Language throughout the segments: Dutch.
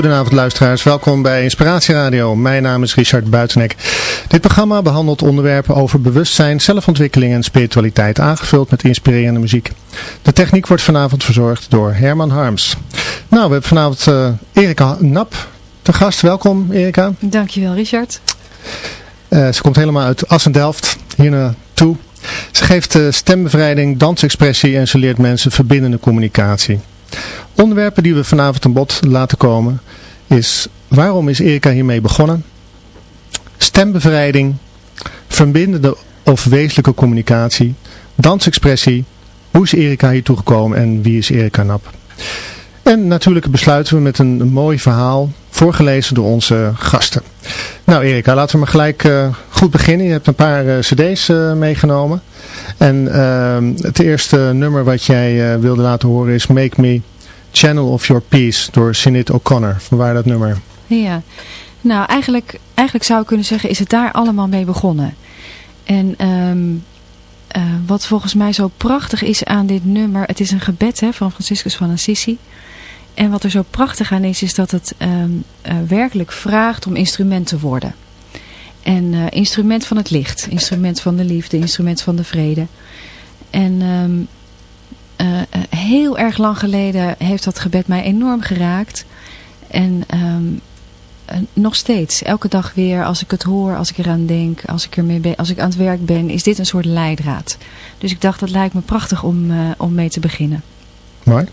En goedenavond luisteraars, welkom bij Inspiratie Radio. Mijn naam is Richard Buitenek. Dit programma behandelt onderwerpen over bewustzijn, zelfontwikkeling en spiritualiteit, aangevuld met inspirerende muziek. De techniek wordt vanavond verzorgd door Herman Harms. Nou, we hebben vanavond uh, Erika Nap te gast. Welkom Erika. Dankjewel Richard. Uh, ze komt helemaal uit Assen-Delft hier naartoe. Ze geeft uh, stembevrijding, dansexpressie en ze leert mensen verbindende communicatie. Onderwerpen die we vanavond aan bod laten komen is waarom is Erika hiermee begonnen? Stembevrijding, verbindende of wezenlijke communicatie, dansexpressie, hoe is Erika hier toegekomen en wie is Erika Nap? En natuurlijk besluiten we met een, mooi verhaal, voorgelezen door onze gasten. Nou Erika, laten we maar gelijk uh, goed beginnen. Je hebt een paar uh, cd's uh, meegenomen. En ehm, het eerste nummer wat jij wilde laten horen is Make Me Channel of Your Peace door Sinead O'Connor. Vanwaar dat nummer? Ja, nou eigenlijk, eigenlijk zou ik kunnen zeggen is het daar allemaal mee begonnen. En um, uh, wat volgens mij zo prachtig is aan dit nummer, het is een gebed hè, van Franciscus van Assisi. En wat er zo prachtig aan is, is dat het um, uh, werkelijk vraagt om instrument te worden. En uh, instrument van het licht, instrument van de liefde, instrument van de vrede. En um, heel erg lang geleden heeft dat gebed mij enorm geraakt. En um, nog steeds, elke dag weer, als ik het hoor, als ik eraan denk, als ik, ermee ben, als ik aan het werk ben, is dit een soort leidraad. Dus ik dacht, dat lijkt me prachtig om, uh, om mee te beginnen. Mooi.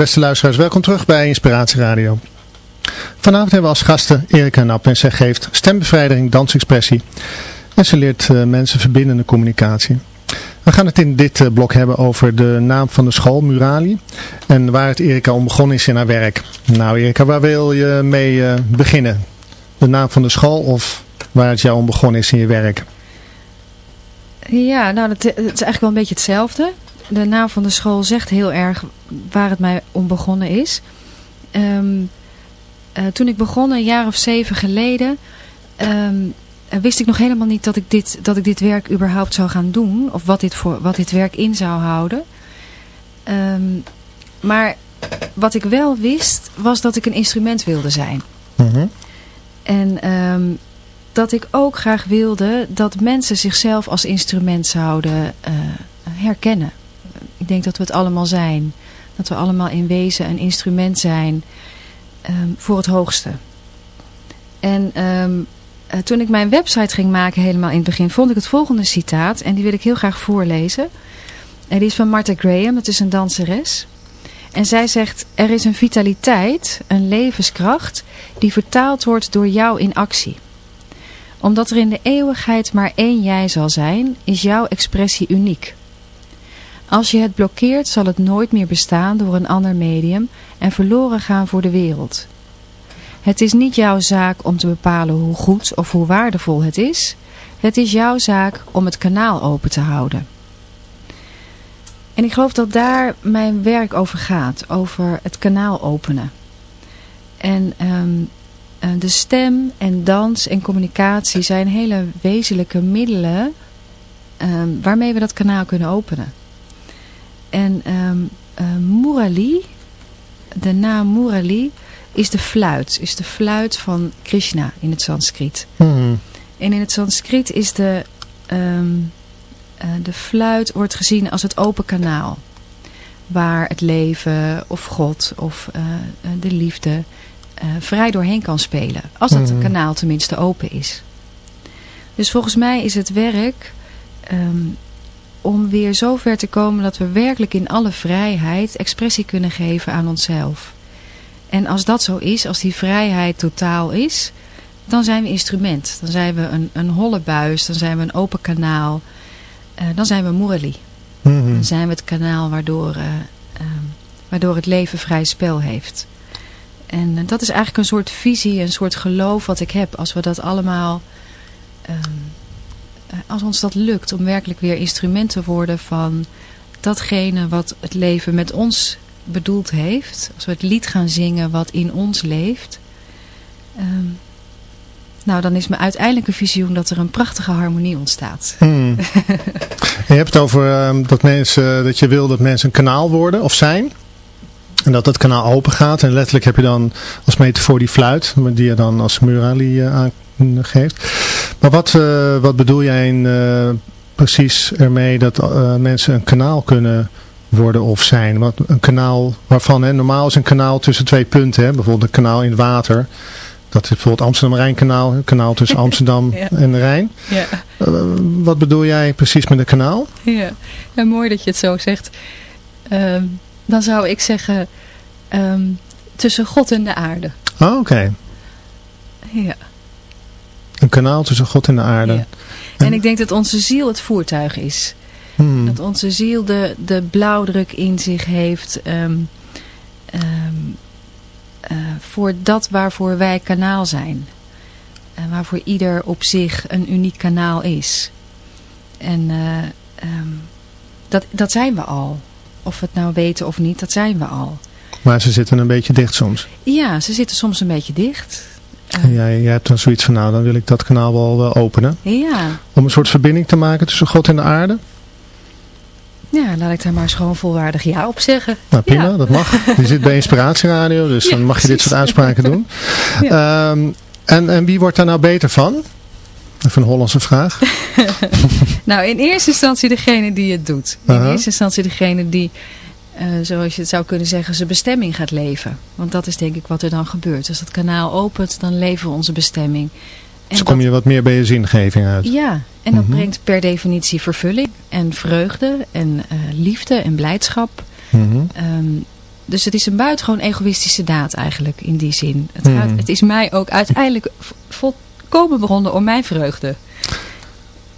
Beste luisteraars, welkom terug bij Inspiratie Radio. Vanavond hebben we als gasten Erika Nap en zij geeft stembevrijding, dansexpressie. En ze leert uh, mensen verbindende communicatie. We gaan het in dit uh, blok hebben over de naam van de school, Murali. En waar het Erika om begonnen is in haar werk. Nou Erika, waar wil je mee uh, beginnen? De naam van de school of waar het jou om begonnen is in je werk? Ja, nou, het is eigenlijk wel een beetje hetzelfde. De naam van de school zegt heel erg waar het mij om begonnen is. Um, uh, toen ik begon, een jaar of zeven geleden, um, wist ik nog helemaal niet dat ik, dit, dat ik dit werk überhaupt zou gaan doen. Of wat dit, voor, wat dit werk in zou houden. Ehm, maar wat ik wel wist, was dat ik een instrument wilde zijn. Mhm. En ehm, dat ik ook graag wilde dat mensen zichzelf als instrument zouden eh, herkennen. Ik denk dat we het allemaal zijn. Dat we allemaal in wezen een instrument zijn ehm, voor het hoogste. En ehm, eh, toen ik mijn website ging maken helemaal in het begin, vond ik het volgende citaat. En die wil ik heel graag voorlezen. En die is van Martha Graham, het is een danseres. En zij zegt, er is een vitaliteit, een levenskracht, die vertaald wordt door jou in actie. Omdat er in de eeuwigheid maar één jij zal zijn, is jouw expressie uniek. Als je het blokkeert, zal het nooit meer bestaan door een ander medium en verloren gaan voor de wereld. Het is niet jouw zaak om te bepalen hoe goed of hoe waardevol het is. Het is jouw zaak om het kanaal open te houden. En ik geloof dat daar mijn werk over gaat. Over het kanaal openen. En ehm, eh, de stem en dans en communicatie zijn hele wezenlijke middelen ehm, waarmee we dat kanaal kunnen openen. En ehm eh, Murali, de naam Murali, is de fluit. Is de fluit van Krishna in het Sanskriet. Mhm. En in het Sanskriet is de, ehm, eh, de fluit wordt gezien als het open kanaal. Waar het leven of God of eh, de liefde vrij doorheen kan spelen. Als dat Mhm. kanaal tenminste open is. Dus volgens mij is het werk ehm, om weer zo ver te komen dat we werkelijk in alle vrijheid expressie kunnen geven aan onszelf. En als dat zo is, als die vrijheid totaal is, dan zijn we instrument. Dan zijn we een, een holle buis, dan zijn we een open kanaal. Eh, dan zijn we Murali. Mhm. Dan zijn we het kanaal waardoor, eh, ehm, waardoor het leven vrij spel heeft. En eh, dat is eigenlijk een soort visie, een soort geloof wat ik heb. Als we dat allemaal, ehm, eh, als ons dat lukt om werkelijk weer instrument te worden van datgene wat het leven met ons bedoeld heeft. Als we het lied gaan zingen wat in ons leeft. ehm, nou, dan is mijn uiteindelijke visioen dat er een prachtige harmonie ontstaat. Hmm. je hebt het over ehm, dat, mensen, dat je wil dat mensen een kanaal worden of zijn. En dat dat kanaal open gaat. En letterlijk heb je dan als metafoor die fluit. Die je dan als murali eh, aangeeft. Maar wat, eh, wat bedoel jij in, eh, precies ermee dat eh, mensen een kanaal kunnen worden of zijn? Wat, een kanaal waarvan, hè, normaal is een kanaal tussen twee punten. Hè, bijvoorbeeld een kanaal in het water. Dat is bijvoorbeeld Amsterdam-Rijnkanaal. Een kanaal tussen Amsterdam Ja. en de Rijn. Ja. Uh, wat bedoel jij precies met een kanaal? Ja, ja mooi dat je het zo zegt. Ehm, dan zou ik zeggen ehm, tussen God en de aarde. Oh, oké. Ja, kanaal tussen God en de aarde. ja. En ik denk dat onze ziel het voertuig is. Hmm. Dat onze ziel de, de blauwdruk in zich heeft ehm, ehm, eh, voor dat waarvoor wij kanaal zijn. En waarvoor ieder op zich een uniek kanaal is. En eh, ehm, dat, dat zijn we al. Of we het nou weten of niet, dat zijn we al. Maar ze zitten een beetje dicht soms. Ja, ze zitten soms een beetje dicht. En jij, jij hebt dan zoiets van, nou dan wil ik dat kanaal wel openen. ja. Om een soort verbinding te maken tussen God en de aarde. ja, laat ik daar maar eens gewoon volwaardig ja op zeggen. Nou prima, Ja. dat mag. Je zit bij Inspiratieradio, dus Ja, dan mag je dit soort uitspraken doen. Ehm, en, en wie wordt daar nou beter van? Even een Hollandse vraag. Nou, in eerste instantie degene die het doet. In eerste instantie degene die, zoals je het zou kunnen zeggen, zijn bestemming gaat leven. Want dat is denk ik wat er dan gebeurt. Als dat kanaal opent, dan leven we onze bestemming. En Dus kom je wat meer bij je zingeving uit. ja, en dat Mhm. brengt per definitie vervulling en vreugde en eh, liefde en blijdschap. Mhm. Ehm, dus het is een buitengewoon egoïstische daad eigenlijk in die zin. Het, Mhm. gaat, het is mij ook uiteindelijk volkomen begonnen om mijn vreugde.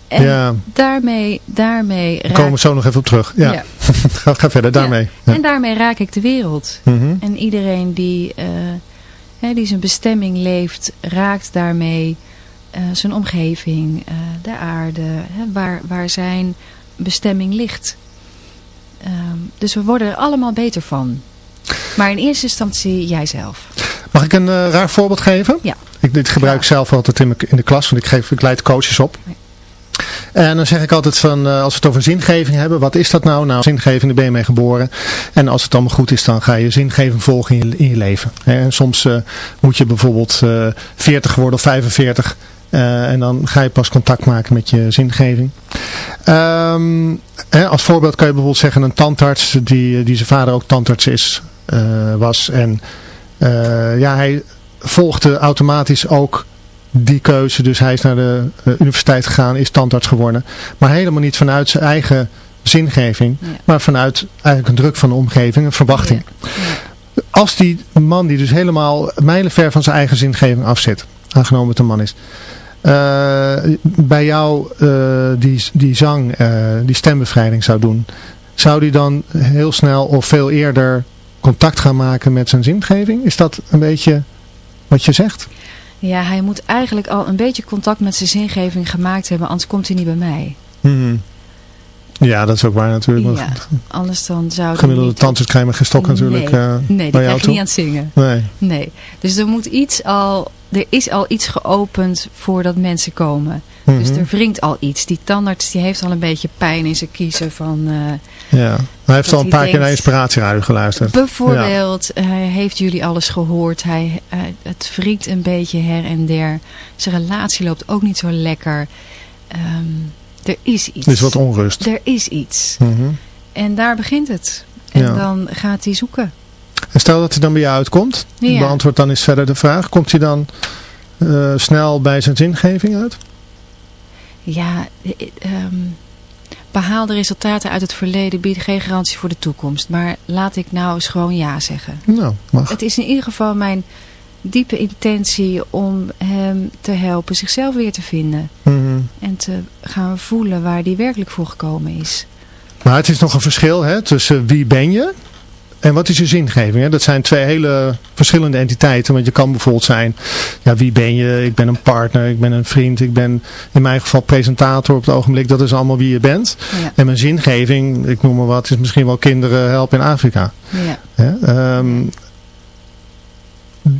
En Ja, daarmee, daarmee daar raak komen we zo nog even op terug. Ja, Ja. ga, ga verder daarmee. Ja. En daarmee raak ik de wereld. Mhm. En iedereen die, eh, hè, die zijn bestemming leeft, raakt daarmee eh, zijn omgeving, eh, de aarde, hè, waar, waar zijn bestemming ligt. Ehm, dus we worden er allemaal beter van. Maar in eerste instantie jijzelf. Mag ik een raar voorbeeld geven? Ja. Ik, dit gebruik ik zelf altijd in, in de klas, want ik, geef, ik leid coaches op. Nee. En dan zeg ik altijd van, eh, als we het over zingeving hebben, wat is dat nou? Nou, zingeving, daar ben je mee geboren. En als het allemaal goed is, dan ga je zingeving volgen in je, leven. En soms uh, moet je bijvoorbeeld uh, 40 worden of 45. en dan ga je pas contact maken met je zingeving. Um, hè, als voorbeeld kan je bijvoorbeeld zeggen een tandarts die, die zijn vader ook tandarts is, was. En ja, hij volgde automatisch ook die keuze. Dus hij is naar de uh, universiteit gegaan, is tandarts geworden. Maar helemaal niet vanuit zijn eigen zingeving. Ja. Maar vanuit eigenlijk een druk van de omgeving, een verwachting. Ja. Ja. Als die man die dus helemaal mijlenver van zijn eigen zingeving afzit. Aangenomen het een man is. Uh, bij jou uh, die, die zang, die stembevrijding zou doen. Zou die dan heel snel of veel eerder contact gaan maken met zijn zingeving? Is dat een beetje wat je zegt? Ja, hij moet eigenlijk al een beetje contact met zijn zingeving gemaakt hebben, anders komt hij niet bij mij. Mm. Ja, dat is ook waar natuurlijk. Ja, anders dan zou Gemiddelde tandarts krijgen met gestok natuurlijk nee, uh, nee, die krijg je niet aan het zingen. Nee. nee. Dus er moet iets al, er is al iets geopend voordat mensen komen. Mm -hmm. Dus er wringt al iets. Die tandarts die heeft al een beetje pijn in zijn kiezen van... Uh, ja, hij heeft al een paar denkt, keer naar inspiratieradio geluisterd. Bijvoorbeeld, ja. hij heeft jullie alles gehoord. Hij, uh, het wringt een beetje her en der. Zijn relatie loopt ook niet zo lekker. Um, er is iets. Er is wat onrust. Er is iets. Mm -hmm. En daar begint het. En ja. dan gaat hij zoeken. En stel dat hij dan bij jou uitkomt. Ja. Beantwoord dan eens verder de vraag. Komt hij dan uh, snel bij zijn zingeving uit? Ja, um, behaalde resultaten uit het verleden bieden geen garantie voor de toekomst. Maar laat ik nou eens gewoon ja zeggen. Nou, mag. Het is in ieder geval mijn diepe intentie om hem te helpen zichzelf weer te vinden. Mm -hmm. En te gaan voelen waar hij werkelijk voor gekomen is. Maar het is nog een verschil hè, tussen wie ben je en wat is je zingeving? Hè? Dat zijn twee hele verschillende entiteiten. Want je kan bijvoorbeeld zijn, ja, wie ben je? Ik ben een partner, ik ben een vriend, ik ben in mijn geval presentator op het ogenblik. Dat is allemaal wie je bent. Ja. En mijn zingeving, ik noem maar wat, is misschien wel kinderen helpen in Afrika. Ja. Ja, um,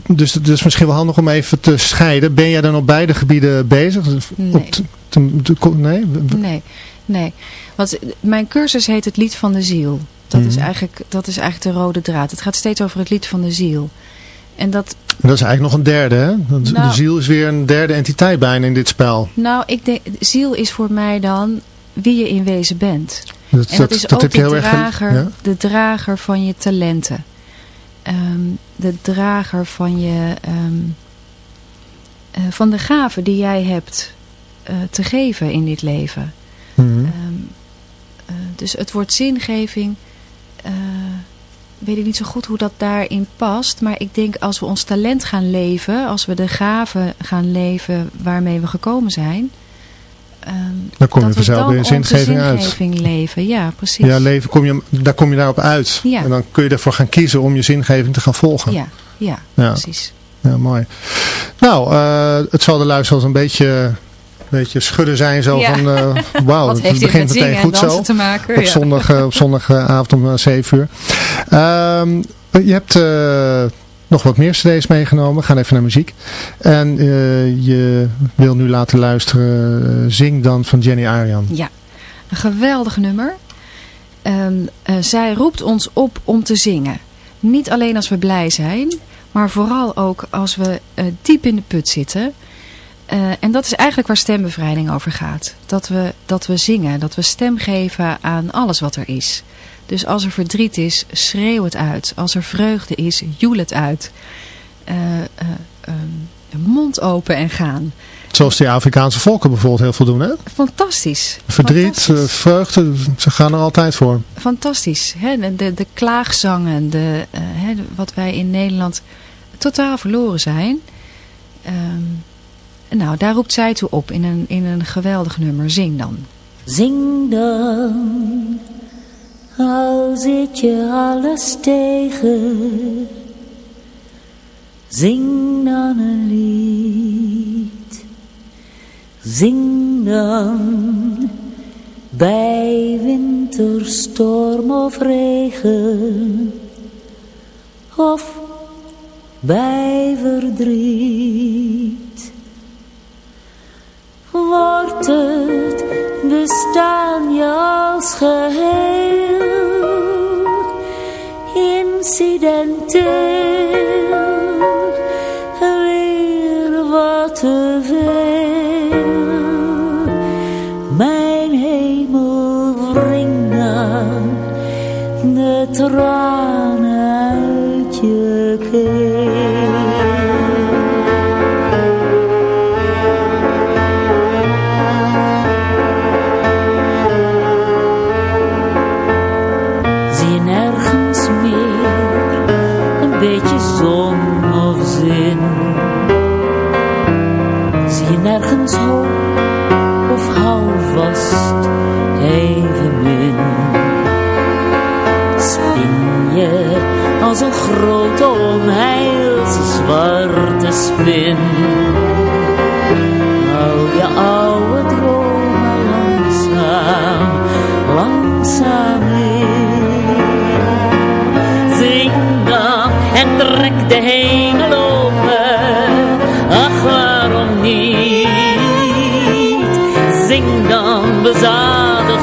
dus het is misschien wel handig om even te scheiden. Ben jij dan op beide gebieden bezig? Nee. Op te, te, te, nee? nee? Nee, Want mijn cursus heet het lied van de ziel. Dat, Mhm. is eigenlijk, dat is eigenlijk de rode draad. Het gaat steeds over het lied van de ziel. En dat, Dat is eigenlijk nog een derde, hè? Want Nou- de ziel is weer een derde entiteit bijna in dit spel. nou, ik denk, ziel is voor mij dan wie je in wezen bent. Dat, En dat, is ook de erg... drager, Ja? de drager van je talenten. Ehm, de drager van je ehm, eh, van de gaven die jij hebt eh, te geven in dit leven. Mhm. Ehm, uh, dus het woord zingeving, uh, weet ik niet zo goed hoe dat daarin past. Maar ik denk als we ons talent gaan leven, als we de gaven gaan leven waarmee we gekomen zijn. Um, Dan kom je vanzelf weer in zingeving onze uit. zingeving leven, ja precies. Ja, leven, kom je, daar kom je daarop uit. Ja. En dan kun je ervoor gaan kiezen om je zingeving te gaan volgen. ja, ja, Ja. precies. Ja, mooi. Nou, uh, het zal de luisteraars een beetje, beetje schudden zijn zo Ja. van, uh, wauw, het begint met meteen zingen goed zo. te maken? Op, Ja. zondag, uh, op zondagavond om uh, 7 uur. Um, je hebt uh, nog wat meer cd's meegenomen. We gaan even naar muziek. En uh, je wil nu laten luisteren Zing dan van Jenny Arian. Ja, een geweldig nummer. Um, uh, zij roept ons op om te zingen. Niet alleen als we blij zijn, maar vooral ook als we diep in de put zitten. Uh, en dat is eigenlijk waar stembevrijding over gaat. Dat we, dat we zingen, dat we stem geven aan alles wat er is. Dus als er verdriet is, schreeuw het uit. Als er vreugde is, joel het uit. Uh, um, mond open en gaan. Zoals die Afrikaanse volken bijvoorbeeld heel veel doen, hè? Fantastisch. Verdriet, Fantastisch. vreugde, ze gaan er altijd voor. Fantastisch. Hè? De, de, de klaagzangen, de, hè, wat wij in Nederland totaal verloren zijn. Um, nou, daar roept zij toe op in een, in een geweldig nummer. Zing dan. Zing dan, al zit je alles tegen. Zing dan een lied. Zing dan, bij winterstorm of regen. Of bij verdriet. Wordt het bestaan je als geheel incidenteel weer wat te. Mijn hemel wring dan de tranen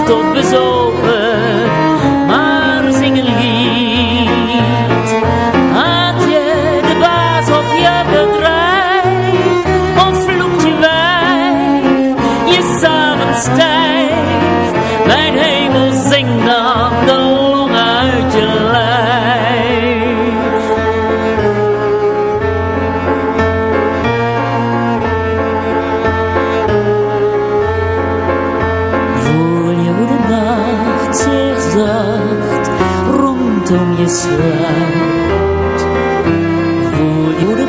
of bezopen, maar zing een lied. Had je de baas op je rondom je sluit. Voel je hoe de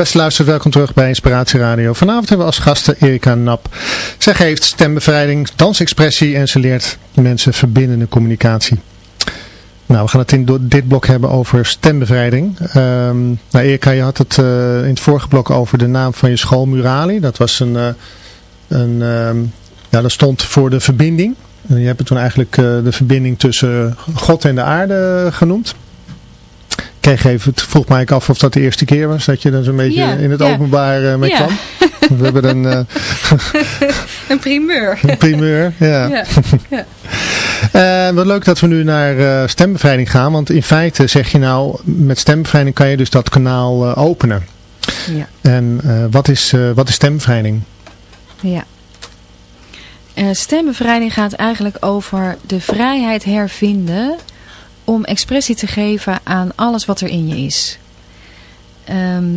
beste luisteraars, welkom terug bij Inspiratie Radio. Vanavond hebben we als gasten Erika Nap. Zij geeft stembevrijding, dansexpressie en ze leert mensen verbindende communicatie. Nou, we gaan het in dit blok hebben over stembevrijding. Ehm nou, Erika, je had het eh, in het vorige blok over de naam van je school, Murali. Dat was een, eh, een ehm, ja, dat stond voor de verbinding. En je hebt het toen eigenlijk eh, de verbinding tussen God en de aarde genoemd. Ik kreeg even, het vroeg mij af of dat de eerste keer was dat je dan zo'n beetje Ja, in het ja. openbaar eh, mee Ja. kwam. We hebben een, eh, Een primeur. een primeur. Ja. Eh, wat leuk dat we nu naar stembevrijding gaan. Want in feite zeg je nou, met stembevrijding kan je dus dat kanaal openen. Ja. En wat, is, wat is stembevrijding? Ja. Stembevrijding gaat eigenlijk over de vrijheid hervinden om expressie te geven aan alles wat er in je is. Ehm,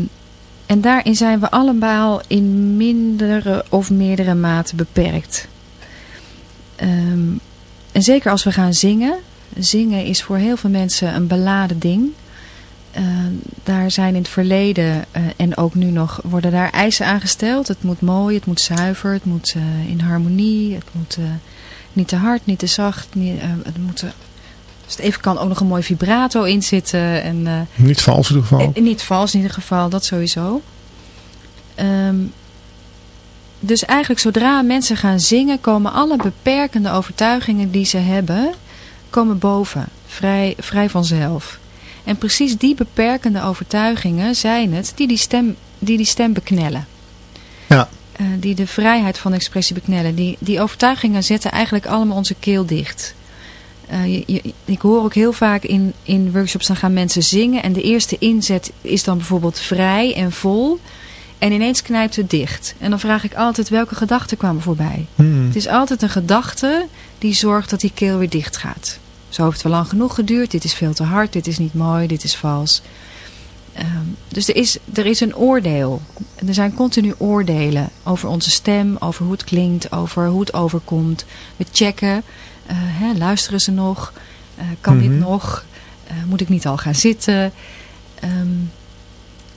en daarin zijn we allemaal in mindere of meerdere mate beperkt. Ehm, en zeker als we gaan zingen. Zingen is voor heel veel mensen een beladen ding. Ehm, daar zijn in het verleden eh, en ook nu nog worden daar eisen aangesteld. Het moet mooi, het moet zuiver, het moet eh, in harmonie. Het moet eh, niet te hard, niet te zacht. Niet, het moet, eh, als het even kan ook nog een mooi vibrato in zitten. En, eh, Niet vals in ieder geval. en- niet vals in ieder geval, dat sowieso. Ehm, dus eigenlijk zodra mensen gaan zingen, komen alle beperkende overtuigingen die ze hebben, komen boven. Vrij, vrij vanzelf. En precies die beperkende overtuigingen zijn het die die stem, die, die stem beknellen. Ja. Eh, die de vrijheid van expressie beknellen. Die, die overtuigingen zetten eigenlijk allemaal onze keel dicht. Eh, je- je- ik hoor ook heel vaak in, in workshops, dan gaan mensen zingen. En de eerste inzet is dan bijvoorbeeld vrij en vol. En ineens knijpt het dicht. En dan vraag ik altijd welke gedachten kwamen voorbij. Hmm. Het is altijd een gedachte die zorgt dat die keel weer dicht gaat. Zo heeft het wel lang genoeg geduurd. Dit is veel te hard. Dit is niet mooi. Dit is vals. Ehm, dus er is, er is een oordeel. Er zijn continu oordelen over onze stem, over hoe het klinkt, over hoe het overkomt. We checken, hè, luisteren ze nog? Eh, kan Mhm. dit nog? Eh, moet ik niet al gaan zitten? Ehm,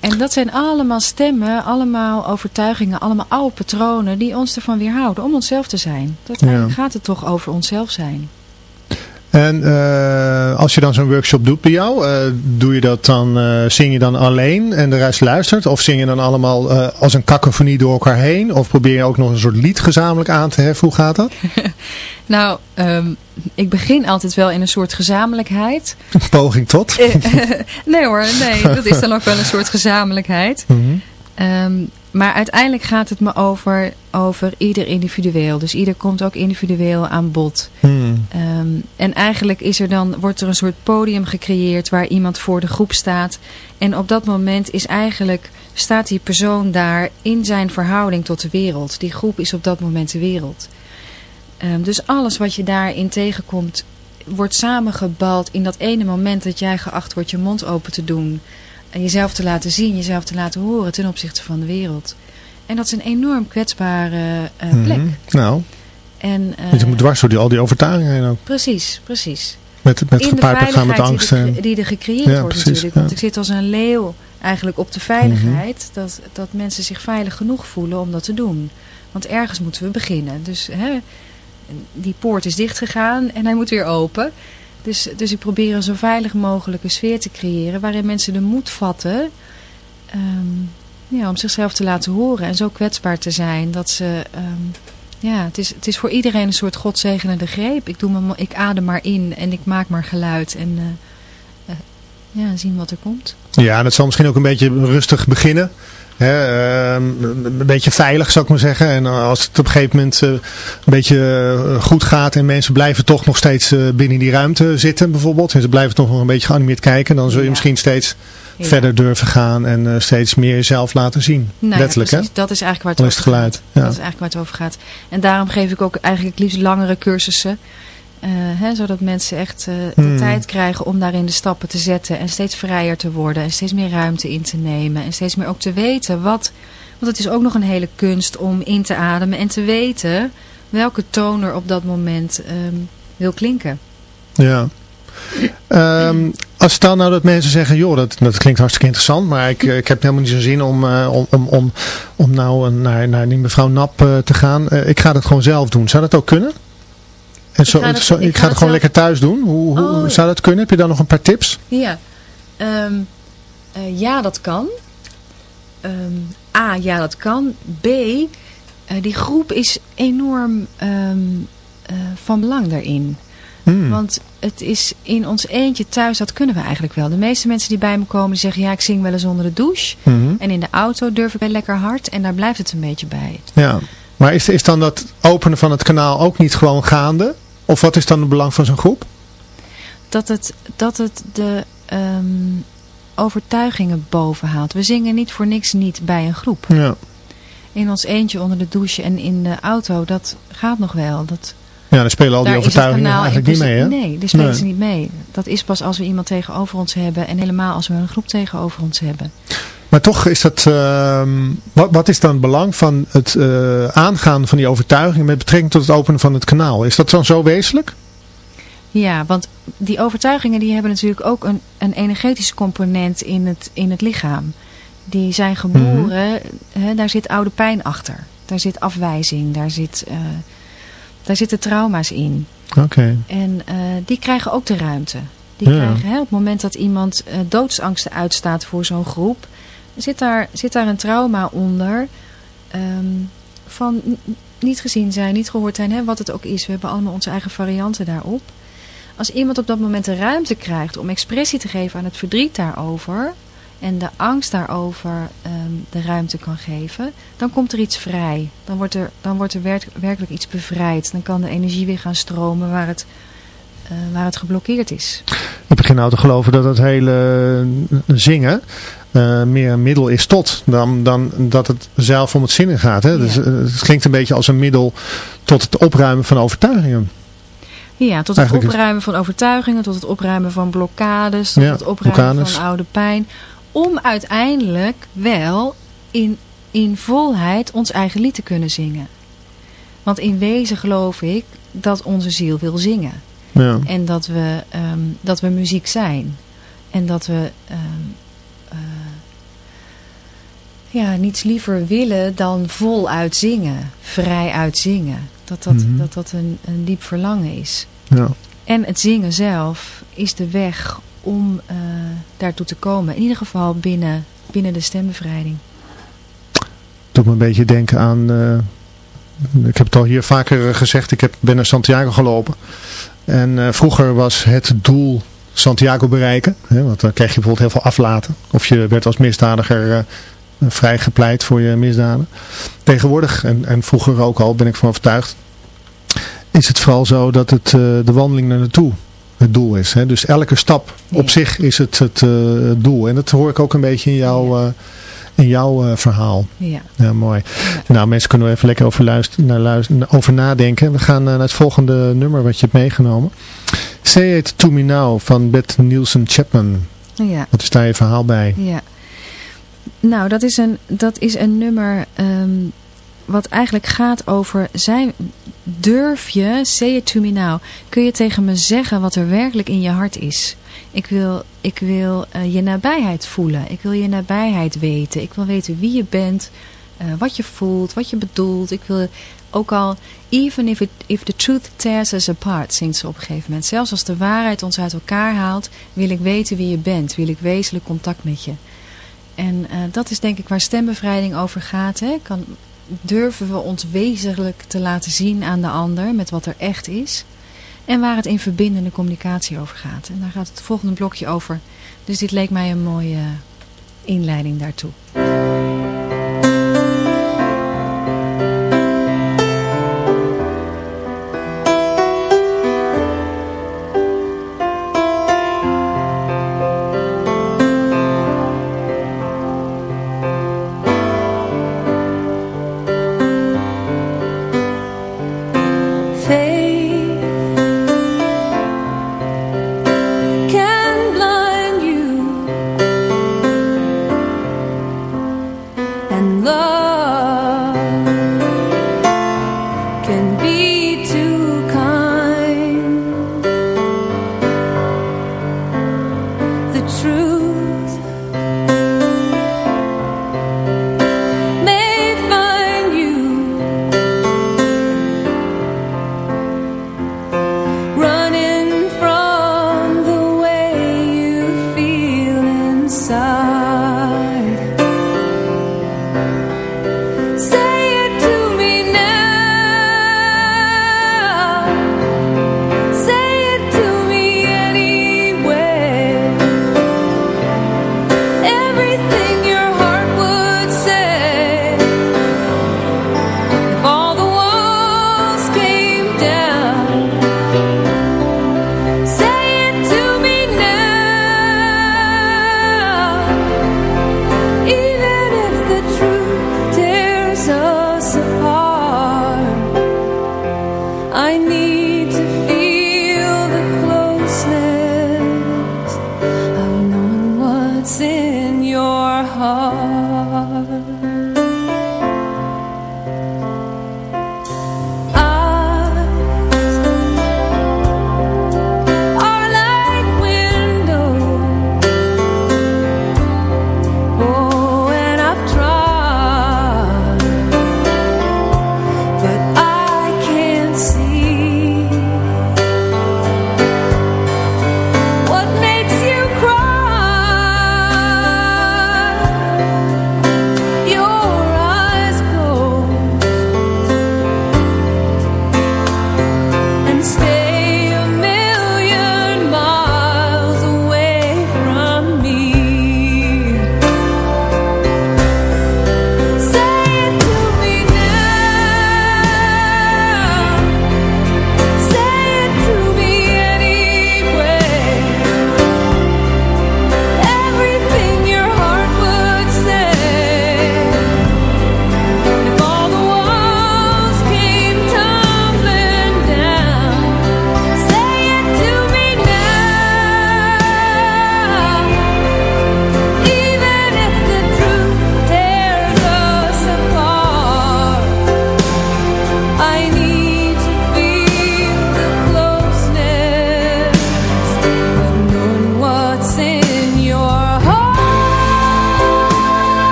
en dat zijn allemaal stemmen, allemaal overtuigingen, allemaal oude patronen die ons ervan weerhouden om onszelf te zijn. Uiteindelijk gaat het toch over onszelf zijn. En eh, als je dan zo'n workshop doet bij jou, eh, doe je dat dan, eh, zing je dan alleen en de rest luistert? Of zing je dan allemaal eh, als een kakofonie door elkaar heen? Of probeer je ook nog een soort lied gezamenlijk aan te heffen? Hoe gaat dat? Nou, ehm, ik begin altijd wel in een soort gezamenlijkheid. Poging tot? Eh, nee hoor, nee, dat is dan ook wel een soort gezamenlijkheid. Mhm. Ehm, maar uiteindelijk gaat het me over, over ieder individueel. Dus ieder komt ook individueel aan bod. Hmm. Ehm, en eigenlijk is er dan, wordt er een soort podium gecreëerd waar iemand voor de groep staat. En op dat moment is eigenlijk, staat die persoon daar in zijn verhouding tot de wereld. Die groep is op dat moment de wereld. Ehm, dus alles wat je daarin tegenkomt, wordt samengebald in dat ene moment dat jij geacht wordt je mond open te doen. En jezelf te laten zien, jezelf te laten horen ten opzichte van de wereld. En dat is een enorm kwetsbare eh, plek. Mhm. Nou, En, eh, dus je moet dwars door die, al die overtuigingen heen ook. Precies, precies. Met, met gepaard gaan met angst. die, er, die er gecreëerd Ja, wordt precies, natuurlijk. Want ja. ik zit als een leeuw eigenlijk op de veiligheid. Mhm. dat, dat mensen zich veilig genoeg voelen om dat te doen. Want ergens moeten we beginnen. Dus hè, die poort is dichtgegaan en hij moet weer open. Dus, dus ik probeer een zo veilig mogelijke sfeer te creëren. Waarin mensen de moed vatten ehm, ja, om zichzelf te laten horen. En zo kwetsbaar te zijn dat ze... ehm, ja, het is, het is voor iedereen een soort godzegenende greep. Ik, doe me, ik adem maar in en ik maak maar geluid. En eh, eh, ja, zien wat er komt. ja, en het zal misschien ook een beetje rustig beginnen. Hè, ehm, een beetje veilig zou ik maar zeggen. En als het op een gegeven moment eh, een beetje eh, goed gaat en mensen blijven toch nog steeds eh, binnen die ruimte zitten bijvoorbeeld. En ze blijven toch nog een beetje geanimeerd kijken. Dan zul je Ja. misschien steeds Ja. verder durven gaan en steeds meer jezelf laten zien. Nou ja, Letterlijk hè. Dat is eigenlijk waar het over gaat. Ja. Dat is eigenlijk waar het over gaat. En daarom geef ik ook eigenlijk liefst langere cursussen. Eh, hè, zodat mensen echt eh, de Hmm. tijd krijgen om daarin de stappen te zetten. En steeds vrijer te worden. En steeds meer ruimte in te nemen. En steeds meer ook te weten wat... Want het is ook nog een hele kunst om in te ademen. En te weten welke toon er op dat moment ehm, wil klinken. Ja. Ehm, als stel nou dat mensen zeggen, joh, dat, dat klinkt hartstikke interessant, maar ik, eh, ik heb helemaal niet zo'n zin om, om, om, om, om nou naar, naar die mevrouw Nap te gaan. Ik ga dat gewoon zelf doen. Zou dat ook kunnen? En zo, ga zo- ik ik ga het het gewoon zelf- lekker thuis doen. Hoe, hoe Oh, zou dat kunnen? Heb je dan nog een paar tips? Ja, Ehm, eh, ja dat kan. Ehm, A, ja dat kan. B, eh, die groep is enorm ehm, eh, van belang daarin. Hmm. Want het is in ons eentje thuis, dat kunnen we eigenlijk wel. De meeste mensen die bij me komen, die zeggen ja ik zing wel eens onder de douche. Mhm. En in de auto durf ik wel lekker hard en daar blijft het een beetje bij. Ja. Maar is, is dan dat openen van het kanaal ook niet gewoon gaande? Of wat is dan het belang van zo'n groep? Dat het, dat het de ehm, overtuigingen bovenhaalt. We zingen niet voor niks niet bij een groep. Ja. in ons eentje onder de douche en in de auto, dat gaat nog wel. Dat, Ja, dan spelen al die daar overtuigingen eigenlijk niet mee, hè? Nee, daar spelen Nee. ze niet mee. Dat is pas als we iemand tegenover ons hebben en helemaal als we een groep tegenover ons hebben. Maar toch is dat, ehm, wat, wat is dan het belang van het eh, aangaan van die overtuiging met betrekking tot het openen van het kanaal? Is dat dan zo wezenlijk? Ja, want die overtuigingen die hebben natuurlijk ook een, een energetische component in het, in het lichaam. Die zijn geboren, hè, daar zit oude pijn achter. Daar zit afwijzing, daar, zit, eh, daar zitten trauma's in. Oké. En eh, die krijgen ook de ruimte. Die Ja. krijgen, hè, op het moment dat iemand doodsangsten uitstaat voor zo'n groep, zit daar, zit daar een trauma onder ehm, van niet gezien zijn, niet gehoord zijn, hè, wat het ook is. We hebben allemaal onze eigen varianten daarop. Als iemand op dat moment de ruimte krijgt om expressie te geven aan het verdriet daarover en de angst daarover ehm, de ruimte kan geven, dan komt er iets vrij. Dan wordt er, dan wordt er werk- werkelijk iets bevrijd. Dan kan de energie weer gaan stromen waar het, eh, waar het geblokkeerd is. Ik begin nou te geloven dat het hele eh, zingen eh, meer een middel is tot dan, dan dat het zelf om het zingen gaat. Hè? Ja. Dus, eh, het klinkt een beetje als een middel tot het opruimen van overtuigingen. Ja, tot het Eigenlijk opruimen van overtuigingen, tot het opruimen van blokkades, tot Ja, het opruimen blokkades. van oude pijn. Om uiteindelijk wel in, in volheid ons eigen lied te kunnen zingen. Want in wezen geloof ik dat onze ziel wil zingen. Ja. En dat we, ehm, dat we muziek zijn. En dat we ehm, eh, ja, niets liever willen dan voluit zingen. Vrij uit zingen. Dat dat, Mhm. dat, dat een, een diep verlangen is. Ja. En het zingen zelf is de weg om eh, daartoe te komen. In ieder geval binnen, binnen de stembevrijding. doet me een beetje denken aan, eh, ik heb het al hier vaker gezegd, ik heb, ben naar Santiago gelopen. En eh, vroeger was het doel Santiago bereiken, hè, want dan kreeg je bijvoorbeeld heel veel aflaten. Of je werd als misdadiger eh, vrijgepleit voor je misdaden. Tegenwoordig, en, en vroeger ook al, ben ik van overtuigd, is het vooral zo dat het eh, de wandeling naar naartoe het doel is. Hè? Dus elke stap op Ja. zich is het het eh, doel. En dat hoor ik ook een beetje in jouw, eh, in jouw verhaal. Ja. Ja, mooi. Nou, mensen kunnen er even lekker over, luisteren, naar luisteren, over nadenken. We gaan naar het volgende nummer wat je hebt meegenomen. Say It To Me Now van Beth Nielsen Chapman. ja. Wat is daar je verhaal bij? Ja. Nou, dat is een, dat is een nummer ehm, wat eigenlijk gaat over... Zijn, durf je, say it to me now, kun je tegen me zeggen wat er werkelijk in je hart is? Ik wil, ik wil eh, je nabijheid voelen. Ik wil je nabijheid weten. Ik wil weten wie je bent, eh, wat je voelt, wat je bedoelt. Ik wil ook al, even if, it, if the truth tears us apart, zingt ze op een gegeven moment. Zelfs als de waarheid ons uit elkaar haalt, wil ik weten wie je bent. Wil ik wezenlijk contact met je. En eh, dat is denk ik waar stembevrijding over gaat. Hè? Kan, durven we ons wezenlijk te laten zien aan de ander met wat er echt is. En waar het in verbindende communicatie over gaat. En daar gaat het volgende blokje over. Dus dit leek mij een mooie inleiding daartoe.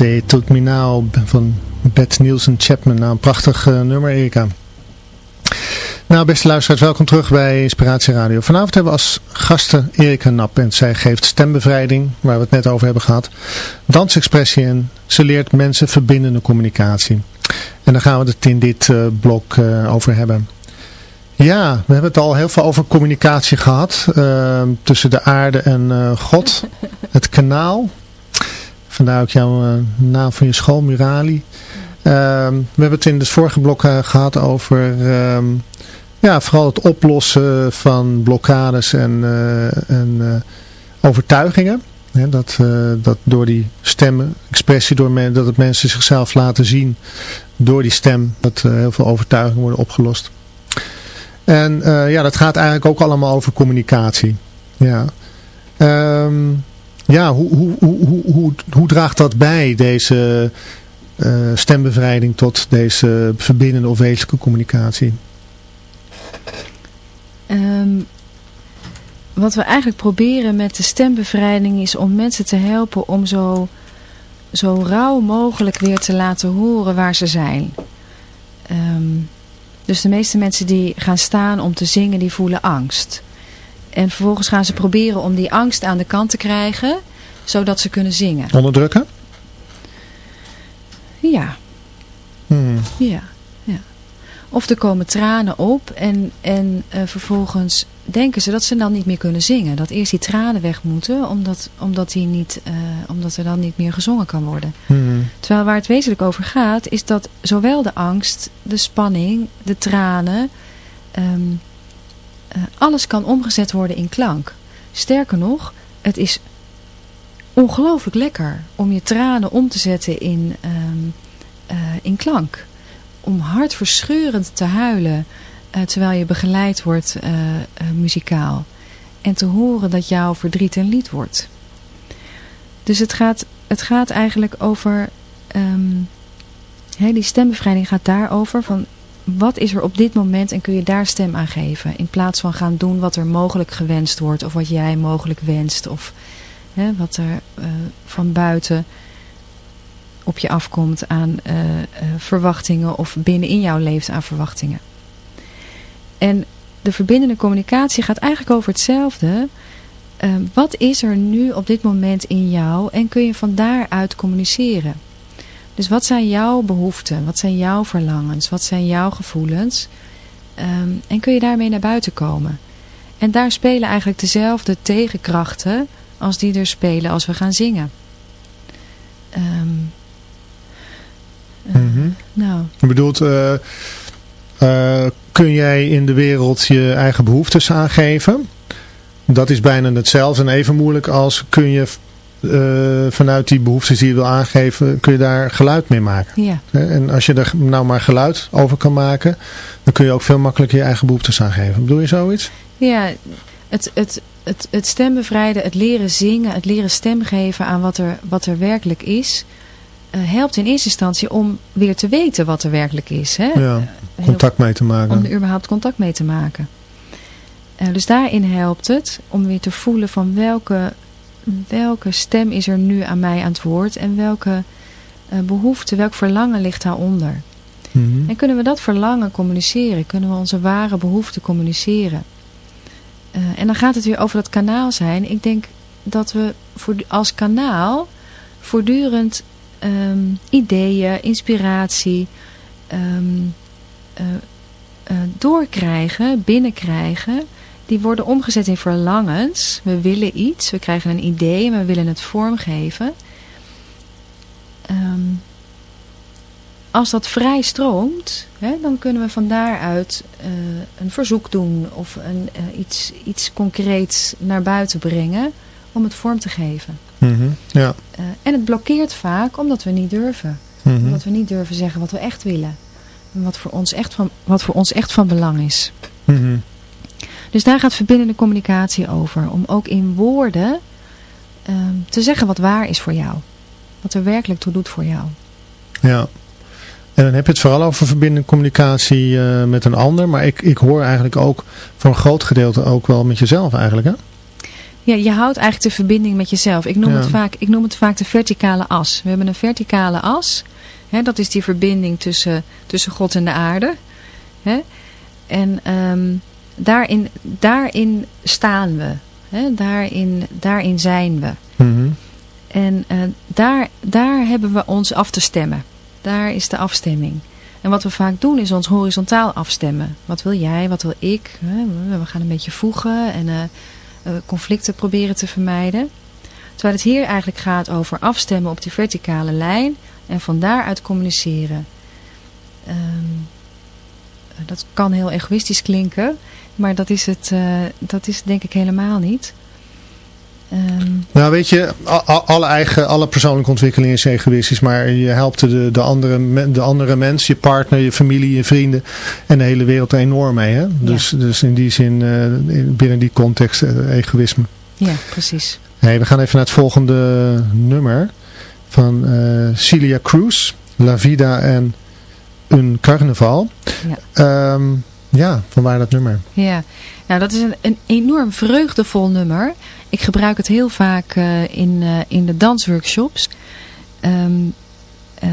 Say Took Me Now van Beth Nielsen Chapman. Nou, een prachtig uh, nummer, Erika. Nou, beste luisteraars, welkom terug bij Inspiratie Radio. Vanavond hebben we als gasten Erika Nap en zij geeft stembevrijding, waar we het net over hebben gehad, dansexpressie en ze leert mensen verbindende communicatie. En daar gaan we het in dit uh, blok uh, over hebben. Ja, we hebben het al heel veel over communicatie gehad, tussen de aarde en God, het kanaal. Vandaar ook jouw naam van je school, Murali. we hebben het in het vorige blok gehad over... Ja, vooral het oplossen van blokkades en, uh, en overtuigingen. dat, uh, dat door die stemmen, expressie, door men, dat het mensen zichzelf laten zien door die stem, dat heel veel overtuigingen worden opgelost. En ja, dat gaat eigenlijk ook allemaal over communicatie. Ja, um, ja hoe, hoe, hoe, hoe, hoe, draagt dat bij, deze stembevrijding, tot deze verbindende of wezenlijke communicatie? Um, wat we eigenlijk proberen met de stembevrijding is om mensen te helpen om zo, zo rauw mogelijk weer te laten horen waar ze zijn. Um, dus de meeste mensen die gaan staan om te zingen, die voelen angst. En vervolgens gaan ze proberen om die angst aan de kant te krijgen, zodat ze kunnen zingen. Onderdrukken? Ja. Hmm. Ja. Of er komen tranen op en, en uh, vervolgens denken ze dat ze dan niet meer kunnen zingen. Dat eerst die tranen weg moeten, omdat, omdat, die niet, uh, omdat er dan niet meer gezongen kan worden. Hmm. Terwijl waar het wezenlijk over gaat, is dat zowel de angst, de spanning, de tranen, um, uh, alles kan omgezet worden in klank. Sterker nog, het is ongelooflijk lekker om je tranen om te zetten in, um, in klank om hartverscheurend te huilen uh, terwijl je begeleid wordt muzikaal. En te horen dat jouw verdriet een lied wordt. Dus het gaat, het gaat eigenlijk over... Hè, die stembevrijding gaat daarover van... Wat is er op dit moment en kun je daar stem aan geven? In plaats van gaan doen wat er mogelijk gewenst wordt. Of wat jij mogelijk wenst. Of hè, wat er van buiten op je afkomt aan uh, uh, verwachtingen of binnenin jou leeft aan verwachtingen. En de verbindende communicatie gaat eigenlijk over hetzelfde. Wat is er nu op dit moment in jou en kun je van daaruit communiceren? Dus wat zijn jouw behoeften? Wat zijn jouw verlangens? Wat zijn jouw gevoelens? Um, en kun je daarmee naar buiten komen? En daar spelen eigenlijk dezelfde tegenkrachten als die er spelen als we gaan zingen. Um, Mm -hmm. Nou. Je bedoelt, uh, uh, kun jij in de wereld je eigen behoeftes aangeven? Dat is bijna hetzelfde en even moeilijk als kun je uh, vanuit die behoeftes die je wil aangeven, kun je daar geluid mee maken. Ja. En als je er nou maar geluid over kan maken, dan kun je ook veel makkelijker je eigen behoeftes aangeven. Bedoel je zoiets? Ja, het, het, het, het stembevrijden, het leren zingen, het leren stem geven aan wat er, wat er werkelijk is uh, helpt in eerste instantie om weer te weten wat er werkelijk is. Hè? Ja, contact mee te maken. Om er überhaupt contact mee te maken. Uh, dus daarin helpt het om weer te voelen van welke, welke stem is er nu aan mij aan het woord. En welke uh, behoefte, welk verlangen ligt daaronder. Mm -hmm. En kunnen we dat verlangen communiceren? Kunnen we onze ware behoeften communiceren? en dan gaat het weer over dat kanaal zijn. Ik denk dat we voor, als kanaal voortdurend um, ideeën, inspiratie um, uh, uh, doorkrijgen, binnenkrijgen. Die worden omgezet in verlangens. We willen iets, we krijgen een idee en we willen het vormgeven. Um, als dat vrij stroomt, hè, dan kunnen we van daaruit uh, een verzoek doen of een, iets, iets concreets naar buiten brengen om het vorm te geven. Mm -hmm, ja. Uh, en het blokkeert vaak omdat we niet durven. Mm -hmm. Omdat we niet durven zeggen wat we echt willen. En wat voor ons echt van, wat voor ons echt van belang is. Mm -hmm. Dus daar gaat verbindende communicatie over. Om ook in woorden um, te zeggen wat waar is voor jou. Wat er werkelijk toe doet voor jou. Ja. En dan heb je het vooral over verbinding communicatie eh, met een ander. Maar ik, ik hoor eigenlijk ook voor een groot gedeelte ook wel met jezelf eigenlijk hè? Ja, je houdt eigenlijk de verbinding met jezelf. Ik noem, Ja. het, vaak, ik noem het vaak de verticale as. We hebben een verticale as. Hè, dat is die verbinding tussen, tussen God en de aarde. Hè? En ehm, daarin, daarin staan we. Hè? Daarin, daarin zijn we. Mhm. En eh, daar, daar hebben we ons af te stemmen. Daar is de afstemming. En wat we vaak doen is ons horizontaal afstemmen. Wat wil jij, wat wil ik? Hè? We- gaan een beetje voegen en eh, eh, conflicten proberen te vermijden. Terwijl het hier eigenlijk gaat over afstemmen op die verticale lijn en van daaruit communiceren. Ehm, eh, dat kan heel egoïstisch klinken, maar dat is het, eh, dat is denk ik helemaal niet. Ehm, Nou weet je, alle, eigen, alle persoonlijke ontwikkeling is egoïstisch, maar je helpt de, de, andere, de andere mens, je partner, je familie, je vrienden en de hele wereld er enorm mee. Hè? Dus, dus in die zin, eh, in- binnen die context, eh, egoïsme. ja, precies. Hey, we gaan even naar het volgende nummer van Celia Cruz, La Vida en Un Carnaval. Ja. Ehm, ja, vanwaar dat nummer? Ja, nou dat is een, een enorm vreugdevol nummer. Ik gebruik het heel vaak eh, in, eh, in de dansworkshops. Ehm, eh,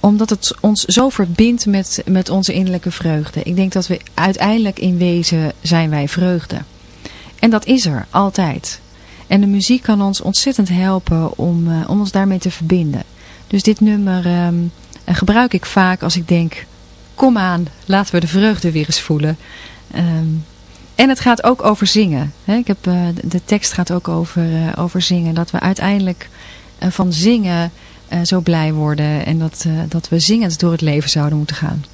omdat het ons zo verbindt met, met onze innerlijke vreugde. Ik denk dat we uiteindelijk in wezen zijn wij vreugde. En dat is er, altijd. En de muziek kan ons ontzettend helpen om, om ons daarmee te verbinden. Dus dit nummer ehm, eh, gebruik ik vaak als ik denk... Kom aan, laten we de vreugde weer eens voelen. Ehm, en het gaat ook over zingen. Ik heb, eh, de- tekst gaat ook over, eh, over zingen. Dat we uiteindelijk eh, van zingen zo blij worden. En dat, dat we zingend door het leven zouden moeten gaan.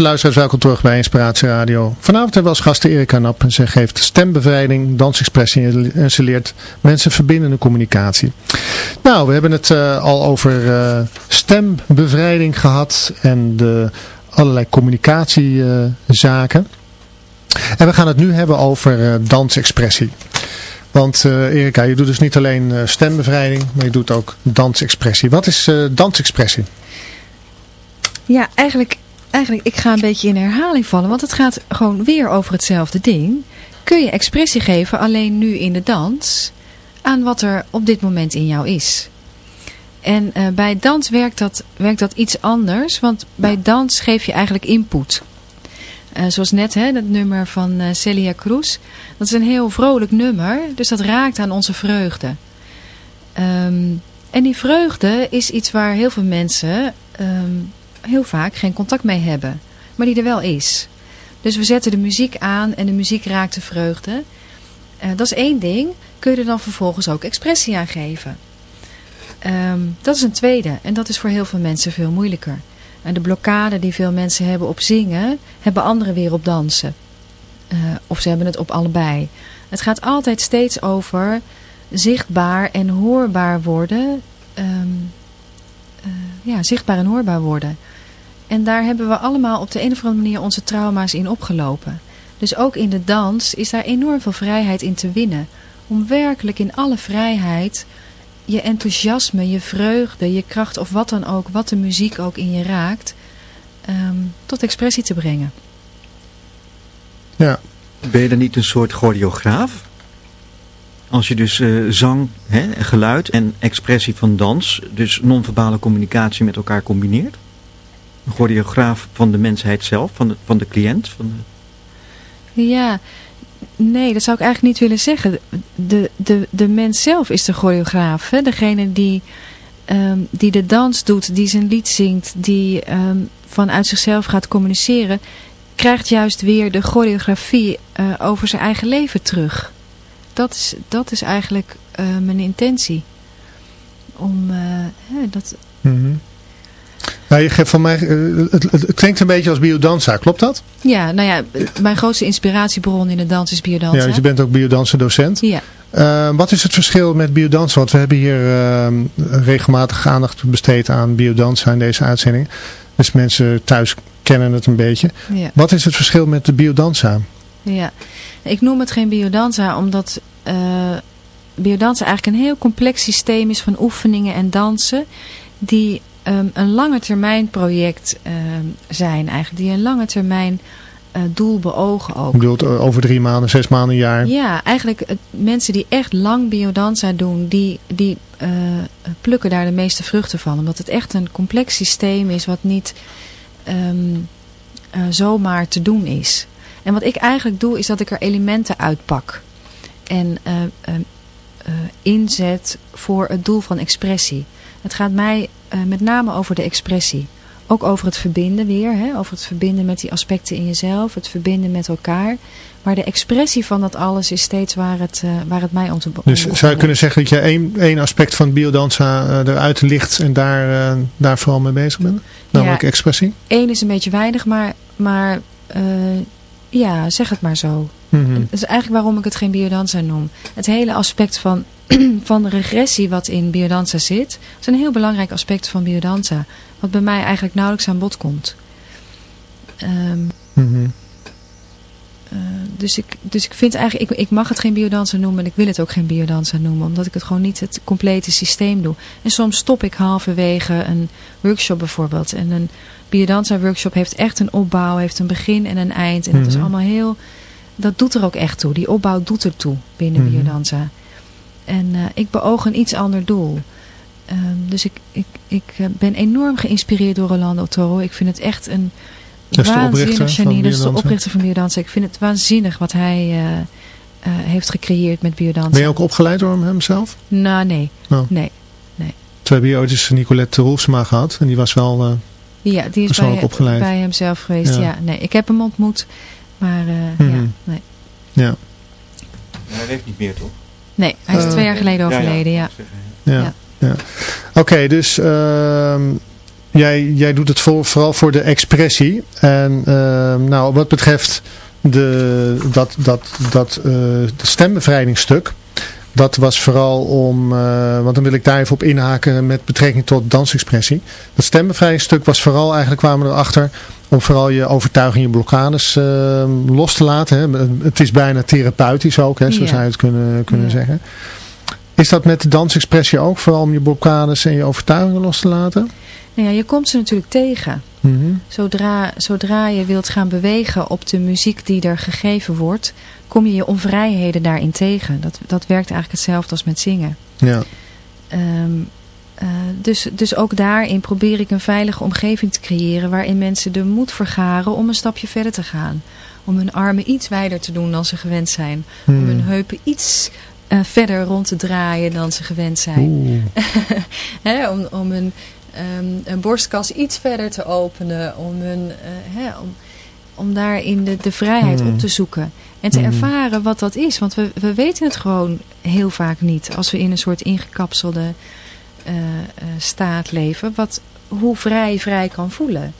Beste luisteraars, welkom terug bij Inspiratie Radio. Vanavond hebben we als gasten Erika Nap. En zij geeft stembevrijding, dansexpressie en ze leert mensen verbindende communicatie. Nou, we hebben het uh, al over uh, stembevrijding gehad en de allerlei communicatiezaken. En we gaan het nu hebben over dansexpressie. Want Erika, je doet dus niet alleen stembevrijding, maar je doet ook dansexpressie. Wat is dansexpressie? Ja, eigenlijk eigenlijk, ik ga een beetje in herhaling vallen, want het gaat gewoon weer over hetzelfde ding. Kun je expressie geven, alleen nu in de dans, aan wat er op dit moment in jou is. En uh, bij dans werkt dat, werkt dat iets anders, want bij dans geef je eigenlijk input. Uh, zoals net, hè, dat nummer van uh, Celia Cruz. Dat is een heel vrolijk nummer, dus dat raakt aan onze vreugde. Um, en die vreugde is iets waar heel veel mensen um, heel vaak geen contact mee hebben. Maar die er wel is. Dus we zetten de muziek aan en de muziek raakt de vreugde. Uh, dat is één ding. Kun je er dan vervolgens ook expressie aan geven. Um, dat is een tweede. En dat is voor heel veel mensen veel moeilijker. En de blokkade die veel mensen hebben op zingen, hebben anderen weer op dansen. Uh, of ze hebben het op allebei. Het gaat altijd steeds over zichtbaar en hoorbaar worden. Um, uh, ja, zichtbaar en hoorbaar worden. En daar hebben we allemaal op de een of andere manier onze trauma's in opgelopen. Dus ook in de dans is daar enorm veel vrijheid in te winnen. Om werkelijk in alle vrijheid je enthousiasme, je vreugde, je kracht of wat dan ook, wat de muziek ook in je raakt, um, tot expressie te brengen. Ja. Ben je dan niet een soort choreograaf? Als je dus uh, zang, hè, geluid en expressie van dans, dus non-verbale communicatie met elkaar combineert? Een choreograaf van de mensheid zelf, van de, van de cliënt? Van de... Ja, nee, dat zou ik eigenlijk niet willen zeggen. De, de, de mens zelf is de choreograaf. Hè? Degene die, um, die de dans doet, die zijn lied zingt, die um, vanuit zichzelf gaat communiceren, krijgt juist weer de choreografie uh, over zijn eigen leven terug. Dat is, dat is eigenlijk uh, mijn intentie. Om uh, dat... Mm -hmm. Nou, je geeft van mij, het, het, klinkt een beetje als biodanza, klopt dat? Ja, nou ja, mijn grootste inspiratiebron in de dans is biodanza. Ja, dus je bent ook biodanza docent. Ja. Uh, wat is het verschil met biodanza? Want we hebben hier uh, regelmatig aandacht besteed aan biodanza in deze uitzending. Dus mensen thuis kennen het een beetje. Ja. Wat is het verschil met de biodanza? Ja, ik noem het geen biodanza omdat uh, biodanza eigenlijk een heel complex systeem is van oefeningen en dansen. Die um, een lange termijn project um, zijn eigenlijk. Die een lange termijn uh, doel beogen ook. Je bedoelt over drie maanden, zes maanden, een jaar? Ja, eigenlijk uh, mensen die echt lang biodanza doen, die, die uh, plukken daar de meeste vruchten van. Omdat het echt een complex systeem is wat niet um, zomaar te doen is. En wat ik eigenlijk doe is dat ik er elementen uitpak. En inzet voor het doel van expressie. Het gaat mij uh, met name over de expressie. Ook over het verbinden weer. Hè? Over het verbinden met die aspecten in jezelf. Het verbinden met elkaar. Maar de expressie van dat alles is steeds waar het, uh, waar het mij om te Dus zou je kunnen zeggen dat je één, één aspect van biodanza uh, eruit licht en daar, daar vooral mee bezig bent? Namelijk ja, expressie? Eén is een beetje weinig, maar, maar ja, zeg het maar zo. Mm -hmm. Dat is eigenlijk waarom ik het geen biodanza noem. Het hele aspect van, van regressie wat in biodanza zit, is een heel belangrijk aspect van biodanza. Wat bij mij eigenlijk nauwelijks aan bod komt. Um, mm -hmm. uh, dus, ik, dus ik vind eigenlijk, ik, ik mag het geen biodanza noemen en ik wil het ook geen biodanza noemen. Omdat ik het gewoon niet het complete systeem doe. En soms stop ik halverwege een workshop bijvoorbeeld. En een biodanza workshop heeft echt een opbouw, heeft een begin en een eind. En Mhm. dat mm -hmm. is allemaal heel, dat doet er ook echt toe. Die opbouw doet er toe binnen mm -hmm. biodanza. En uh, ik beoog een iets ander doel. Um, dus ik, ik, ik uh, ben enorm geïnspireerd door Rolando Toro. Ik vind het echt een dat waanzinnig genie. Dat is de oprichter van biodanza. Ik vind het waanzinnig wat hij uh, heeft gecreëerd met biodanza. Ben je ook opgeleid door hem zelf? Nou, nee. Oh. Nee. nee. We hebben hier ooit eens Nicolette Roelfsma gehad. En die was wel uh, ja, die is bij, opgeleid. bij hem zelf geweest. Ja. ja. nee, ik heb hem ontmoet. Maar mm Mhm. -hmm. ja, nee. Ja. Hij leeft niet meer, toch? Nee, hij is twee jaar geleden overleden, ja. Ja, ja. ja. Oké, okay, dus uh, jij, jij doet het voor, vooral voor de expressie. En ehm, nou, wat betreft de, dat, dat, dat uh, de stembevrijdingsstuk. Dat was vooral om, uh, want dan wil ik daar even op inhaken met betrekking tot dansexpressie. Dat stembevrijdingsstuk was vooral, eigenlijk kwamen we erachter, om vooral je overtuiging, je blokkades uh, los te laten. Hè. Het is bijna therapeutisch ook, hè, zo Ja. zou je het kunnen, kunnen Ja. zeggen. Is dat met de dansexpressie ook, vooral om je blokkades en je overtuigingen los te laten? Nou ja, je komt ze natuurlijk tegen. Mhm. Zodra, zodra je wilt gaan bewegen op de muziek die er gegeven wordt, kom je je onvrijheden daarin tegen. Dat, dat werkt eigenlijk hetzelfde als met zingen. Ja. Ehm, eh, dus, dus ook daarin probeer ik een veilige omgeving te creëren waarin mensen de moed vergaren om een stapje verder te gaan. Om hun armen iets wijder te doen dan ze gewend zijn. Om Hmm. hun heupen iets eh, verder rond te draaien dan ze gewend zijn. Om, om hun ehm, borstkas iets verder te openen. Om, hun, eh, om, om daarin de, de vrijheid Hmm. op te zoeken. En te Hmm. ervaren wat dat is. Want we, we weten het gewoon heel vaak niet. Als we in een soort ingekapselde eh, eh, staat leven. Wat, hoe vrij vrij kan voelen.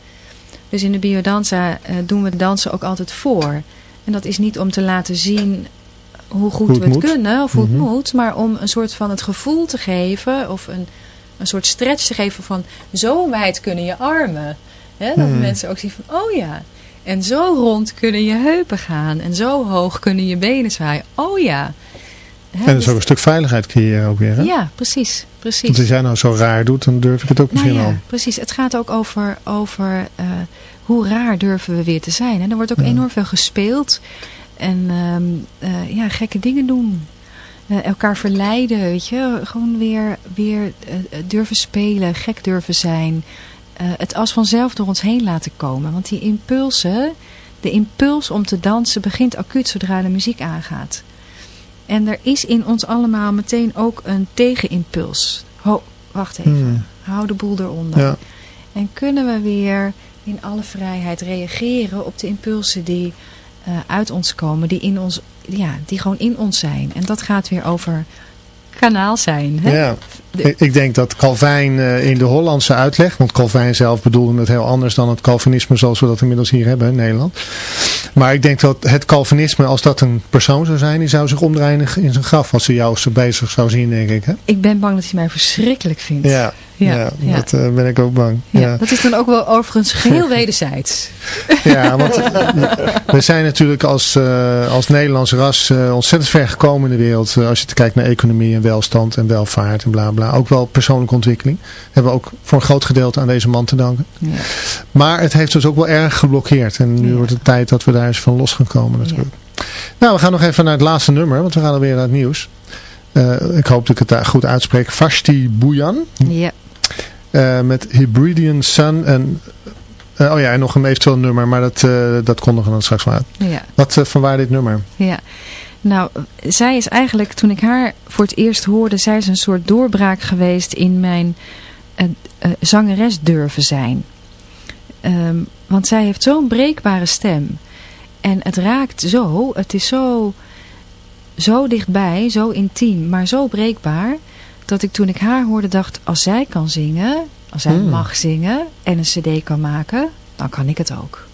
Dus in de biodanza eh, doen we dansen ook altijd voor. En dat is niet om te laten zien hoe goed Hoe het we het moet. kunnen of hoe Mhm. het moet. Maar om een soort van het gevoel te geven. Of een, een soort stretch te geven van zo wijd kunnen je armen. Hè? Dat Hmm. mensen ook zien van oh ja. En zo rond kunnen je heupen gaan. En zo hoog kunnen je benen zwaaien. Oh ja. En dat dus- is ook een stuk veiligheid creëren ook weer. Hè? Ja, precies. precies. Want als jij nou zo raar doet, dan durf ik het ook Nou misschien ja, al. precies. Het gaat ook over, over eh, hoe raar durven we weer te zijn. En er wordt ook Ja. enorm veel gespeeld. En ehm, eh, ja, gekke dingen doen. Eh, elkaar verleiden, weet je. Gewoon weer, weer durven spelen, gek durven zijn. Eh, het als vanzelf door ons heen laten komen. Want die impulsen, de impuls om te dansen begint acuut zodra de muziek aangaat. En er is in ons allemaal meteen ook een tegenimpuls. Ho, wacht even. Hmm. Hou de boel eronder. Ja. En kunnen we weer in alle vrijheid reageren op de impulsen die eh, uit ons komen, die, in ons, ja, die gewoon in ons zijn. En dat gaat weer over kanaal zijn. Hè? Ja. Ik- denk dat Calvijn eh, in de Hollandse uitleg, want Calvijn zelf bedoelde het heel anders dan het Calvinisme zoals we dat inmiddels hier hebben in Nederland. Maar ik denk dat het Calvinisme, als dat een persoon zou zijn, die zou zich omdraaien in zijn graf als ze jou zo bezig zou zien, denk ik. Hè? Ik ben bang dat hij mij verschrikkelijk vindt. Ja, ja, Ja, ja. dat eh, ben ik ook bang. Ja, Dat is dan ook wel overigens geheel wederzijds. ja want eh, we zijn natuurlijk als, als Nederlands ras ontzettend ver gekomen in de wereld. als je kijkt naar economie en welstand en welvaart en bla bla. Ook wel persoonlijke ontwikkeling. Hebben we ook voor een groot gedeelte aan deze man te danken. Ja. Maar het heeft ons ook wel erg geblokkeerd. En nu Ja. wordt het tijd dat we daar eens van los gaan komen natuurlijk. Nou, we gaan nog even naar het laatste nummer. Want we gaan alweer naar het nieuws. Eh, ik hoop dat ik het daar goed uitspreek. Vashti Bouyan. Ja. eh, met Hebridean Sun. En, eh, oh ja, en nog een eventueel nummer. Maar dat, dat kondigen we dan straks wel uit. ja. Wat van waar dit nummer? Ja, nou, zij is eigenlijk, toen ik haar voor het eerst hoorde, zij is een soort doorbraak geweest in mijn eh, zangeres durven zijn. Ehm, want zij heeft zo'n breekbare stem. En het raakt zo, het is zo, zo dichtbij, zo intiem, maar zo breekbaar, dat ik toen ik haar hoorde dacht, als zij kan zingen, als zij Hmm. mag zingen en een cd kan maken, dan kan ik het ook.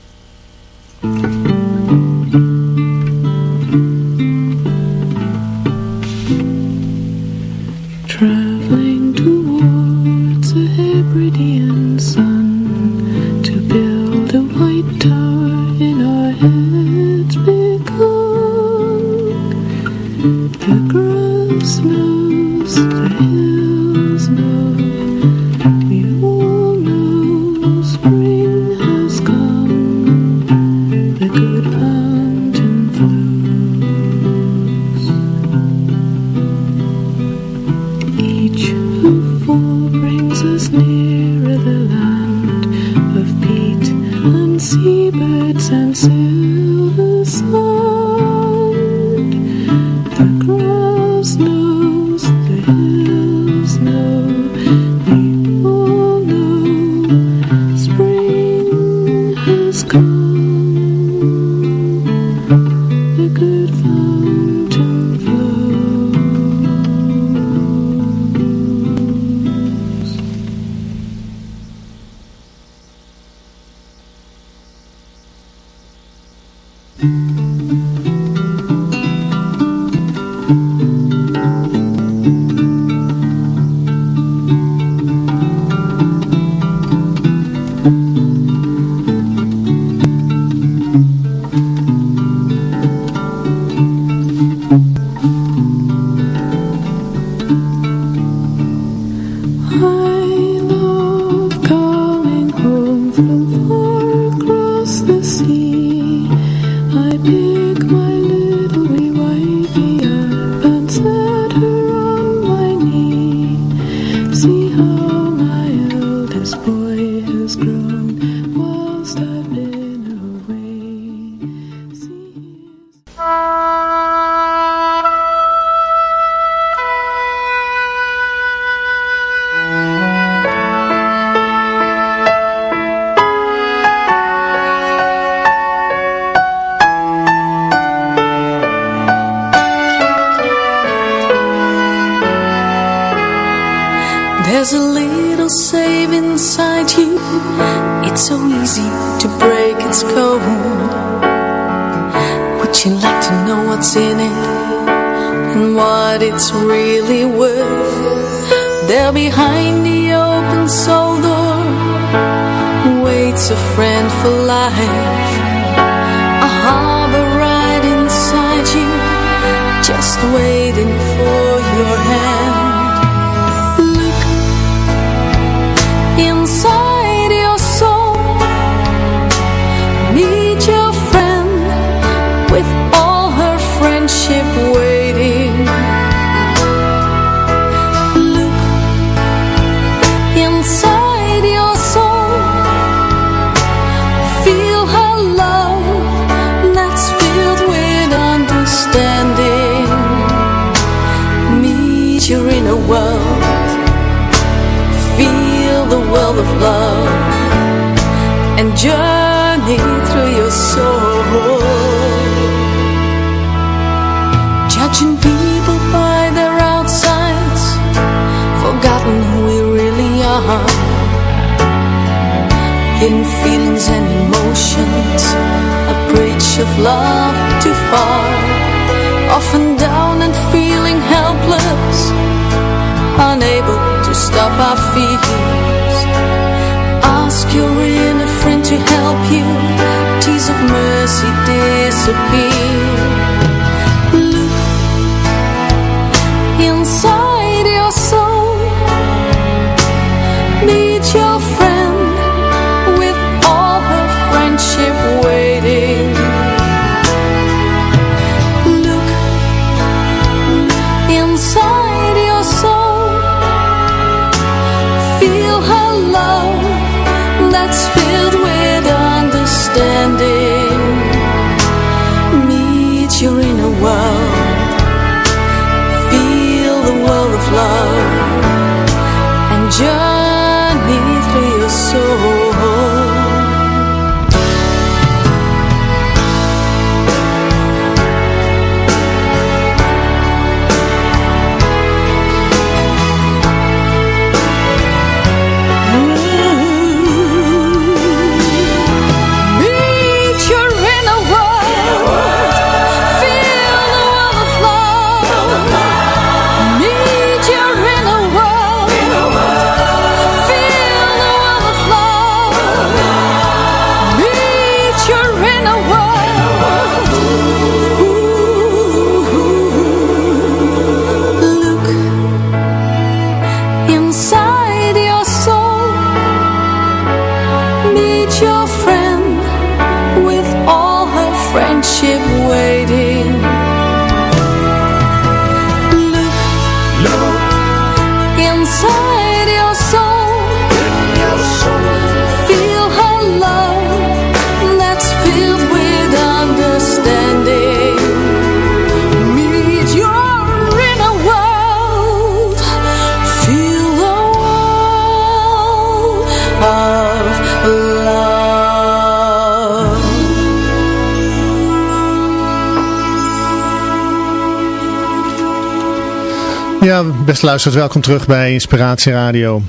Beste luisteraars, welkom terug bij Inspiratie Radio.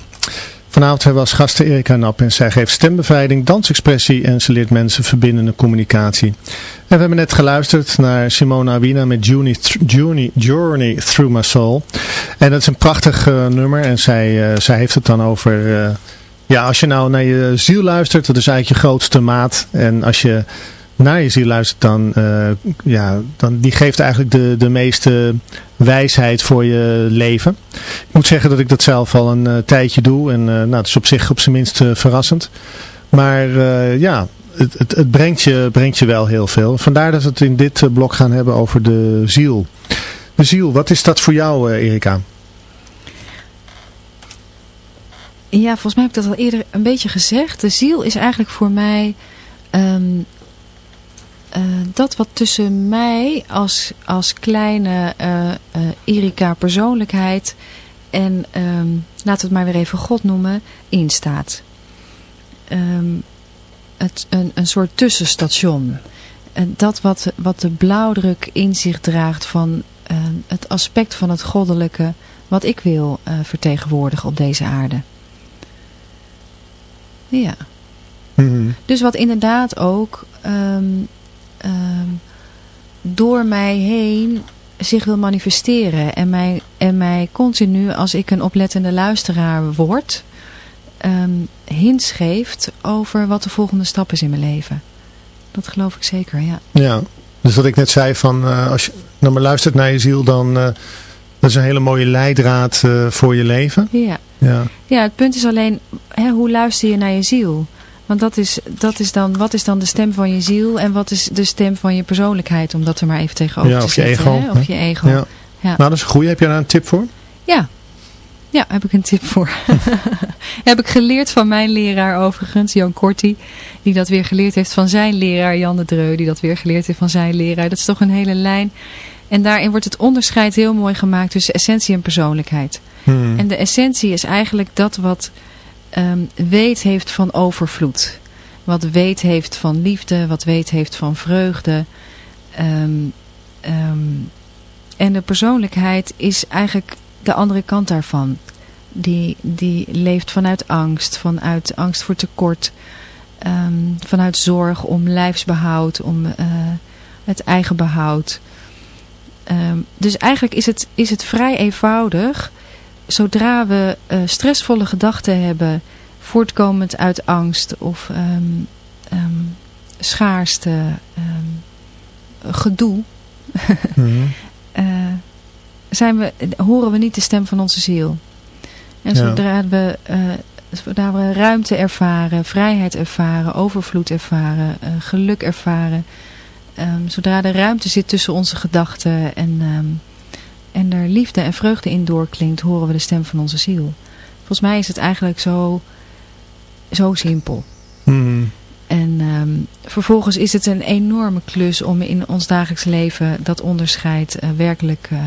Vanavond hebben we als gasten Erika Nap en zij geeft stembevrijding, dansexpressie en ze leert mensen verbindende communicatie. En we hebben net geluisterd naar Simona Awina met Journey, Journey, Journey Through My Soul. En dat is een prachtig uh, nummer en zij, uh, zij heeft het dan over... Uh, ja, als je nou naar je ziel luistert, dat is eigenlijk je grootste maat. En als je naar je ziel luistert, dan, uh, ja, dan die geeft eigenlijk de, de meeste wijsheid voor je leven. Ik moet zeggen dat ik dat zelf al een uh, tijdje doe en uh, nou, het is op zich op zijn minst verrassend. Maar ja, het, het, het, brengt, je, brengt je wel heel veel. Vandaar dat we het in dit blok gaan hebben over de ziel. De ziel, wat is dat voor jou Erika? Ja, volgens mij heb ik dat al eerder een beetje gezegd. De ziel is eigenlijk voor mij um, uh, dat wat tussen mij als, als kleine uh, uh, Erika persoonlijkheid en um, laten we het maar weer even God noemen, instaat. Um, het, een, een soort tussenstation. En dat wat, wat de blauwdruk in zich draagt van het aspect van het goddelijke wat ik wil vertegenwoordigen op deze aarde. Ja. Mm -hmm. Dus wat inderdaad ook um, um, door mij heen zich wil manifesteren. En mij, en mij continu, als ik een oplettende luisteraar word, um, hints geeft over wat de volgende stap is in mijn leven. Dat geloof ik zeker, ja. Ja, dus wat ik net zei van, uh, als je naar me luistert naar je ziel, dan... Uh, dat is een hele mooie leidraad uh, voor je leven. Ja. ja. Ja, het punt is alleen, hè, hoe luister je naar je ziel? Want dat is, dat is dan, wat is dan de stem van je ziel en wat is de stem van je persoonlijkheid? Om dat er maar even tegenover ja, te zetten. Ego, hè? Of je ego. Ja. ja. Nou, dat is goed. Heb je daar een tip voor? Ja. Ja, heb ik een tip voor. heb ik geleerd van mijn leraar overigens, Jan Korti. Die dat weer geleerd heeft van zijn leraar, Jan de Dreu. Die dat weer geleerd heeft van zijn leraar. Dat is toch een hele lijn. En daarin wordt het onderscheid heel mooi gemaakt tussen essentie en persoonlijkheid. Hmm. En de essentie is eigenlijk dat wat um, weet heeft van overvloed. Wat weet heeft van liefde, wat weet heeft van vreugde. Um, um, en de persoonlijkheid is eigenlijk de andere kant daarvan. Die, die leeft vanuit angst, vanuit angst voor tekort, vanuit zorg om lijfsbehoud, om uh, het eigen behoud. dus eigenlijk is het, is het vrij eenvoudig zodra we uh, stressvolle gedachten hebben, voortkomend uit angst of um, um, schaarste, um, gedoe, mm uh, zijn we, horen we niet de stem van onze ziel. En ja. zodra, we, uh, zodra we ruimte ervaren, vrijheid ervaren, overvloed ervaren, geluk ervaren, zodra er ruimte zit tussen onze gedachten en en er liefde en vreugde in doorklinkt, horen we de stem van onze ziel. Volgens mij is het eigenlijk zo, zo simpel. Mm. En um, vervolgens is het een enorme klus om in ons dagelijks leven dat onderscheid uh, werkelijk uh,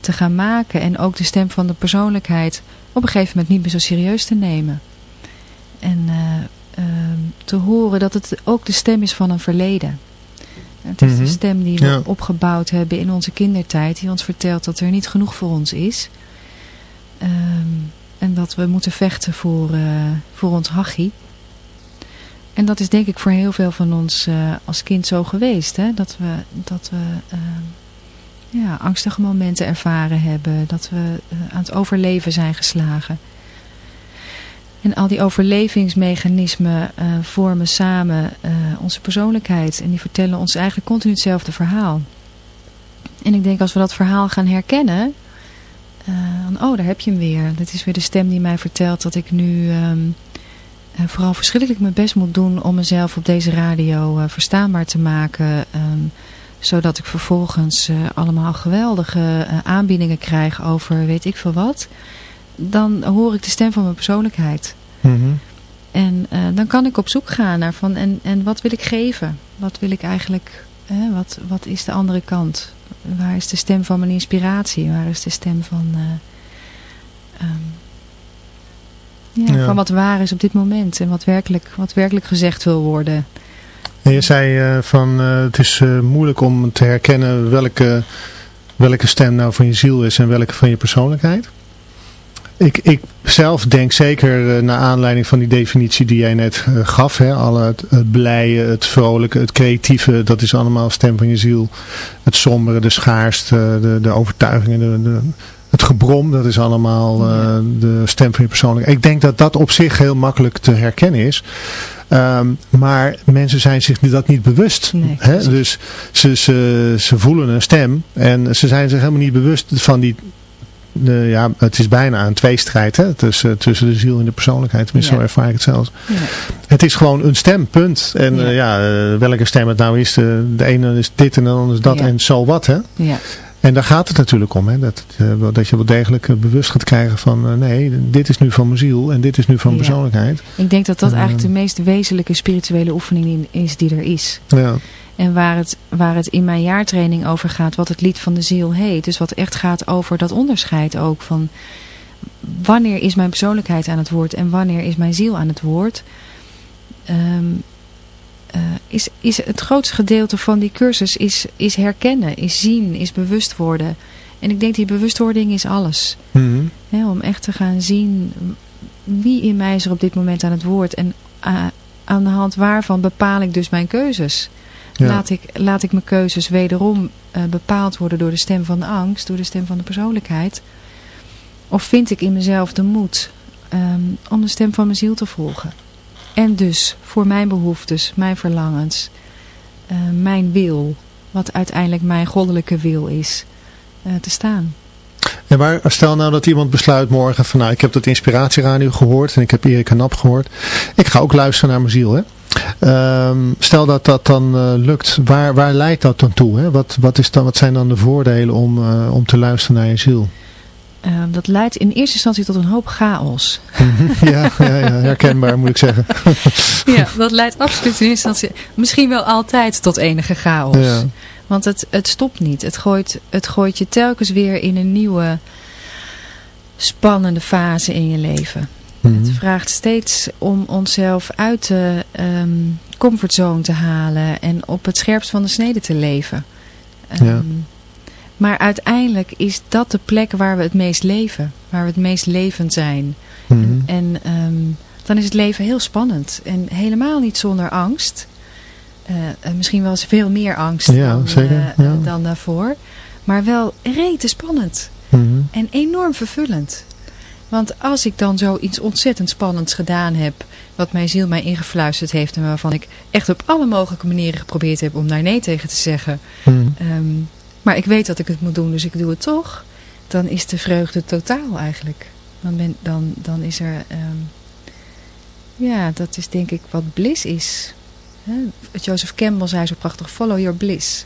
te gaan maken. En ook de stem van de persoonlijkheid op een gegeven moment niet meer zo serieus te nemen. En uh, te horen dat het ook de stem is van een verleden. Het is mm -hmm. de stem die we ja. opgebouwd hebben in onze kindertijd. Die ons vertelt dat er niet genoeg voor ons is. Um, en dat we moeten vechten voor, uh, voor ons hachie. En dat is denk ik voor heel veel van ons uh, als kind zo geweest. Hè? Dat we, dat we uh, ja, angstige momenten ervaren hebben. Dat we aan het overleven zijn geslagen. En al die overlevingsmechanismen uh, vormen samen uh, onze persoonlijkheid. En die vertellen ons eigenlijk continu hetzelfde verhaal. En ik denk als we dat verhaal gaan herkennen. Uh, dan, oh, daar heb je hem weer. Dat is weer de stem die mij vertelt dat ik nu um, vooral verschrikkelijk mijn best moet doen om mezelf op deze radio verstaanbaar te maken. Um, zodat ik vervolgens allemaal geweldige aanbiedingen krijg over weet ik veel wat dan hoor ik de stem van mijn persoonlijkheid. Mm -hmm. En uh, dan kan ik op zoek gaan naar van, en, en wat wil ik geven? Wat wil ik eigenlijk, hè, wat, wat is de andere kant? Waar is de stem van mijn inspiratie? Waar is de stem van, uh, um, ja, ja. van wat waar is op dit moment? En wat werkelijk, wat werkelijk gezegd wil worden? En je zei uh, van, het is moeilijk om te herkennen welke, welke stem nou van je ziel is en welke van je persoonlijkheid? Ik, ik zelf denk zeker uh, naar aanleiding van die definitie die jij net uh, gaf. Hè, alle het, het blije, het vrolijke, het creatieve, dat is allemaal stem van je ziel. Het sombere, de schaarste, de, de overtuigingen, de, de, het gebrom, dat is allemaal uh, de stem van je persoonlijkheid. Ik denk dat dat op zich heel makkelijk te herkennen is. Um, maar mensen zijn zich dat niet bewust. Nee, hè? Dus ze, ze, ze voelen een stem en ze zijn zich helemaal niet bewust van die ja, het is bijna een tweestrijd hè, tussen, tussen de ziel en de persoonlijkheid. Tenminste, ja. zo ervaar ik het zelfs. Ja. Het is gewoon een stem, punt. En ja, uh, ja uh, welke stem het nou is, de, de ene is dit en de andere is dat en zo wat. Hè? Ja. En daar gaat het natuurlijk om. Hè? Dat, dat je wel degelijk bewust gaat krijgen van nee, dit is nu van mijn ziel en dit is nu van mijn persoonlijkheid. Ik denk dat dat eigenlijk de meest wezenlijke spirituele oefening is die er is. Ja. En waar het, waar het in mijn jaartraining over gaat, wat het lied van de ziel heet. Dus wat echt gaat over dat onderscheid ook van wanneer is mijn persoonlijkheid aan het woord en wanneer is mijn ziel aan het woord. Um, uh, is, is het grootste gedeelte van die cursus is, is herkennen, is zien, is bewust worden. En ik denk die bewustwording is alles. Mm -hmm. He, om echt te gaan zien wie in mij is er op dit moment aan het woord. En uh, aan de hand waarvan bepaal ik dus mijn keuzes. Ja. Laat, ik, laat ik mijn keuzes wederom uh, bepaald worden door de stem van de angst, door de stem van de persoonlijkheid? Of vind ik in mezelf de moed um, om de stem van mijn ziel te volgen? En dus voor mijn behoeftes, mijn verlangens, uh, mijn wil, wat uiteindelijk mijn goddelijke wil is, uh, te staan. En waar, stel nou dat iemand besluit morgen van nou ik heb dat inspiratieradio gehoord en ik heb Erika Nap gehoord. Ik ga ook luisteren naar mijn ziel hè. Um, stel dat dat dan uh, lukt, waar, waar leidt dat dan toe? Hè? Wat, wat, is dan, wat zijn dan de voordelen om, uh, om te luisteren naar je ziel? Uh, dat leidt in eerste instantie tot een hoop chaos. ja, ja, ja, herkenbaar moet ik zeggen. ja, dat leidt absoluut in eerste instantie, misschien wel altijd tot enige chaos. Ja. Want het, het stopt niet. Het gooit, het gooit je telkens weer in een nieuwe spannende fase in je leven. Mhm. Mm -hmm. Het vraagt steeds om onszelf uit de um, comfortzone te halen en op het scherpst van de snede te leven. Um, ja. Maar uiteindelijk is dat de plek waar we het meest leven, waar we het meest levend zijn. Mm -hmm. En um, dan is het leven heel spannend en helemaal niet zonder angst. Uh, misschien wel eens veel meer angst ja, dan, zeker. uh, Ja. dan daarvoor. Maar wel rete spannend Mm -hmm. en enorm vervullend. Want als ik dan zoiets ontzettend spannends gedaan heb, wat mijn ziel mij ingefluisterd heeft en waarvan ik echt op alle mogelijke manieren geprobeerd heb om daar nee tegen te zeggen. Mm. Um, maar ik weet dat ik het moet doen, dus ik doe het toch. Dan is de vreugde totaal eigenlijk. Dan, ben, dan, dan is er, um, ja, dat is denk ik wat bliss is. He? Joseph Campbell zei zo prachtig, follow your bliss.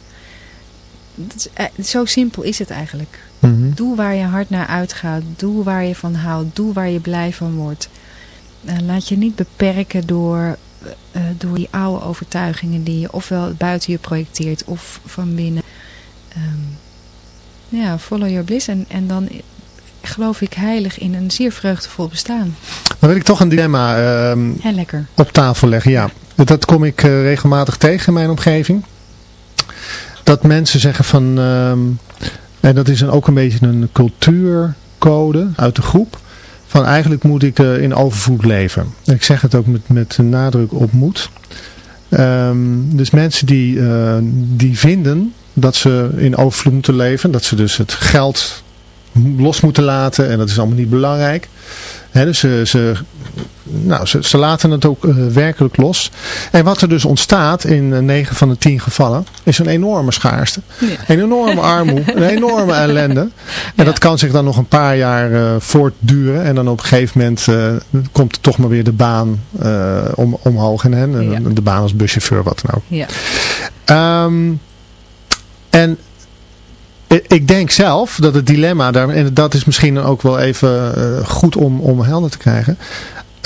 Is, uh, zo simpel is het eigenlijk. Mm -hmm. Doe waar je hart naar uitgaat. Doe waar je van houdt. Doe waar je blij van wordt. Uh, laat je niet beperken door, uh, door die oude overtuigingen die je ofwel buiten je projecteert of van binnen. Um, ja, follow your bliss. En, en dan geloof ik heilig in een zeer vreugdevol bestaan. Dan wil ik toch een dilemma uh, lekker. op tafel leggen. Ja, dat kom ik regelmatig tegen in mijn omgeving. Dat mensen zeggen van... En dat is een, ook een beetje een cultuurcode uit de groep. Van eigenlijk moet ik uh, in overvloed leven. Ik zeg het ook met, met nadruk op moet. Um, dus mensen die, uh, die vinden dat ze in overvloed moeten leven. Dat ze dus het geld los moeten laten. En dat is allemaal niet belangrijk. Dus ze, ze, nou, ze, ze laten het ook uh, werkelijk los. En wat er dus ontstaat in uh, 9 van de 10 gevallen is een enorme schaarste. Ja. Een enorme armoede. een enorme ellende. En Ja. dat kan zich dan nog een paar jaar uh, voortduren. En dan op een gegeven moment uh, komt er toch maar weer de baan om, omhoog. En, en Ja. de baan als buschauffeur, wat dan ook. Ja. Um, en ik denk zelf dat het dilemma, daar, en dat is misschien ook wel even goed om, om helder te krijgen.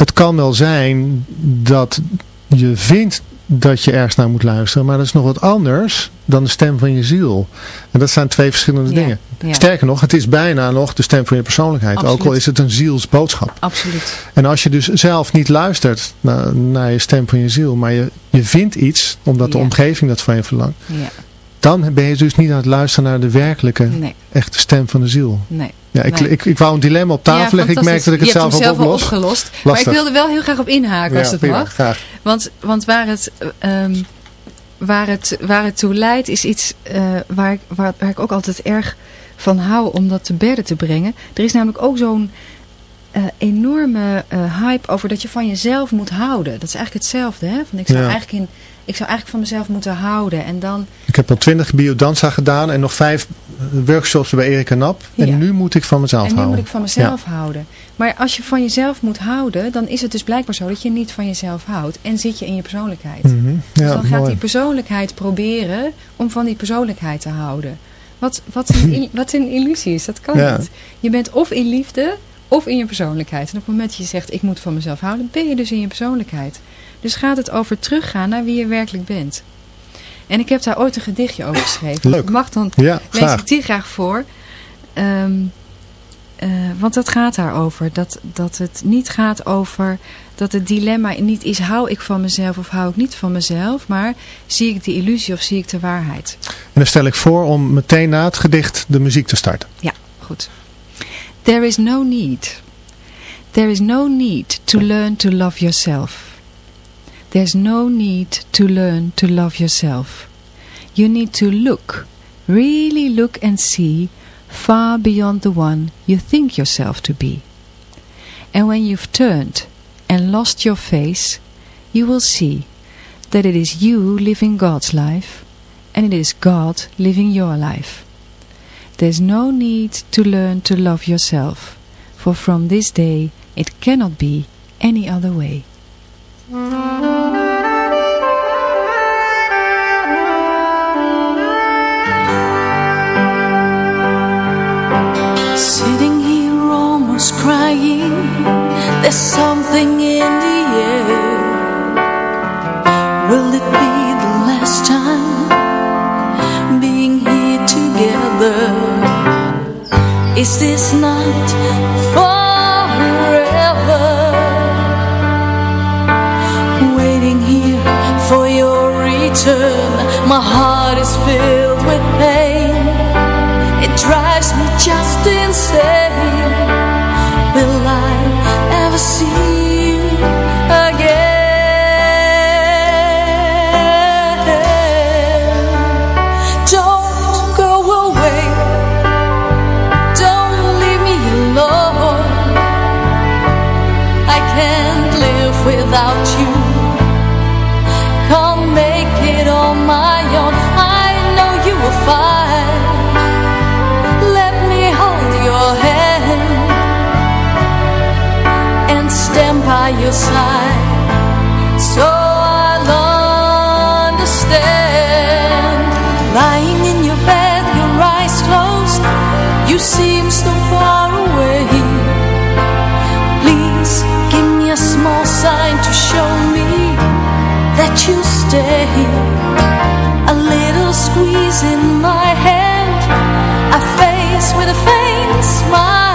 Het kan wel zijn dat je vindt dat je ergens naar moet luisteren, maar dat is nog wat anders dan de stem van je ziel. En dat zijn twee verschillende Ja, dingen. ja. Sterker nog, het is bijna nog de stem van je persoonlijkheid, Absoluut. ook al is het een zielsboodschap. Absoluut. En als je dus zelf niet luistert naar, naar je stem van je ziel, maar je, je vindt iets, omdat de omgeving dat van je verlangt, Ja. Dan ben je dus niet aan het luisteren naar de werkelijke, Nee, echte stem van de ziel. nee. Ja, ik, Nee. ik, ik wou een dilemma op tafel Ja, leggen. Ik merk dat ik het zelf ook zelf al oplos. opgelost. Maar ik wilde wel heel graag op inhaken als Ja, het prima, mag. graag. Want, want waar, het, um, waar, het, waar het toe leidt is iets uh, waar, waar, waar ik ook altijd erg van hou om dat te bedden te brengen. Er is namelijk ook zo'n uh, enorme uh, hype over dat je van jezelf moet houden. Dat is eigenlijk hetzelfde. Hè? Van ik, zou Ja. eigenlijk in, ik zou eigenlijk van mezelf moeten houden. En dan, Ik heb al twintig biodanza gedaan en nog vijf eh, workshops bij Erika Nap. Ja. En nu moet ik van mezelf en nu houden. moet ik van mezelf houden. Maar als je van jezelf moet houden, dan is het dus blijkbaar zo dat je niet van jezelf houdt. En zit je in je persoonlijkheid. Mhm. Dus dan gaat mooi. die persoonlijkheid proberen om van die persoonlijkheid te houden. Wat, wat, een, wat een illusie is, dat kan niet. Je bent of in liefde of in je persoonlijkheid. En op het moment dat je zegt ik moet van mezelf houden, ben je dus in je persoonlijkheid. Dus gaat het over teruggaan naar wie je werkelijk bent. En ik heb daar ooit een gedichtje over geschreven. Leuk. Mag dan Ja, lees ik die graag voor. Ehm, eh, want dat gaat daarover. Dat, dat het niet gaat over dat het dilemma niet is hou ik van mezelf of hou ik niet van mezelf. Maar zie ik de illusie of zie ik de waarheid. En dan stel ik voor om meteen na het gedicht de muziek te starten. Ja, goed. There is no need. There is no need to learn to love yourself. There's no need to learn to love yourself. You need to look, really look and see far beyond the one you think yourself to be. And when you've turned and lost your face, you will see that it is you living God's life and it is God living your life. There's no need to learn to love yourself, for from this day it cannot be any other way. Sitting here almost crying, there's something in the air. Will it be Is this not forever? Waiting here for your return, my heart is filled with pain. It drives me just you seem so far away. Please give me a small sign to show me that you stay. A little squeeze in my hand, a face with a faint smile,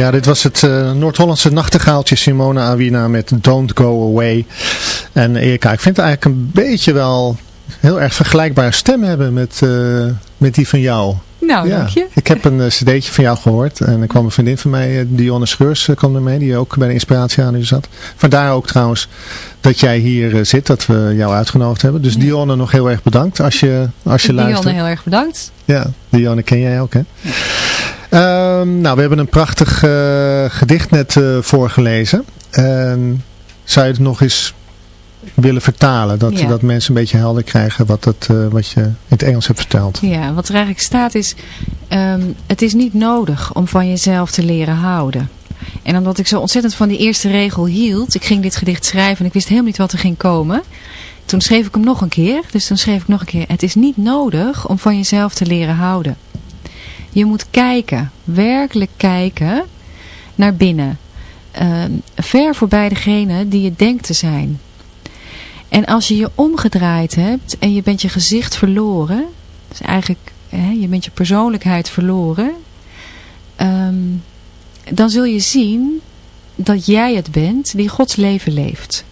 Ja, dit was het uh, Noord-Hollandse nachtegaaltje Simona Awina met Don't Go Away. En Erika, ik vind het eigenlijk een beetje wel heel erg vergelijkbare stem hebben met, uh, met die van jou. Nou, ja. dank je. Ik heb een uh, cd'tje van jou gehoord en er kwam een vriendin van mij, Dionne Scheurs, kwam er mee, die ook bij de inspiratie aan u zat. Vandaar ook trouwens dat jij hier zit, dat we jou uitgenodigd hebben. Dus ja. Dionne nog heel erg bedankt als je, als je Dionne luistert. Dionne heel erg bedankt. Ja, Dionne ken jij ook hè? Ja. Um, nou, we hebben een prachtig uh, gedicht net uh, voorgelezen. Um, zou je het nog eens willen vertalen? Dat, ja. dat mensen een beetje helder krijgen wat, dat, uh, wat je in het Engels hebt verteld. Ja, wat er eigenlijk staat is... Um, het is niet nodig om van jezelf te leren houden. En omdat ik zo ontzettend van die eerste regel hield... Ik ging dit gedicht schrijven en ik wist helemaal niet wat er ging komen... Toen schreef ik hem nog een keer. Dus toen schreef ik nog een keer... Het is niet nodig om van jezelf te leren houden. Je moet kijken, werkelijk kijken naar binnen. Uh, ver voorbij degene die je denkt te zijn. En als je je omgedraaid hebt en je bent je gezicht verloren. Dus eigenlijk, hè, je bent je persoonlijkheid verloren. Um, dan zul je zien dat jij het bent die Gods leven leeft.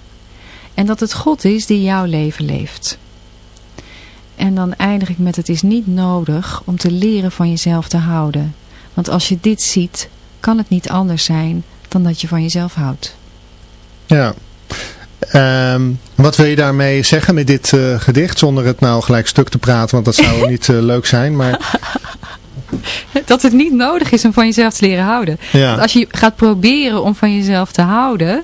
En dat het God is die jouw leven leeft. En dan eindig ik met het is niet nodig om te leren van jezelf te houden. Want als je dit ziet, kan het niet anders zijn dan dat je van jezelf houdt. Ja. Um, wat wil je daarmee zeggen met dit uh, gedicht? Zonder het nou gelijk stuk te praten, want dat zou niet uh, leuk zijn. Maar... Dat het niet nodig is om van jezelf te leren houden. Ja. Want als je gaat proberen om van jezelf te houden,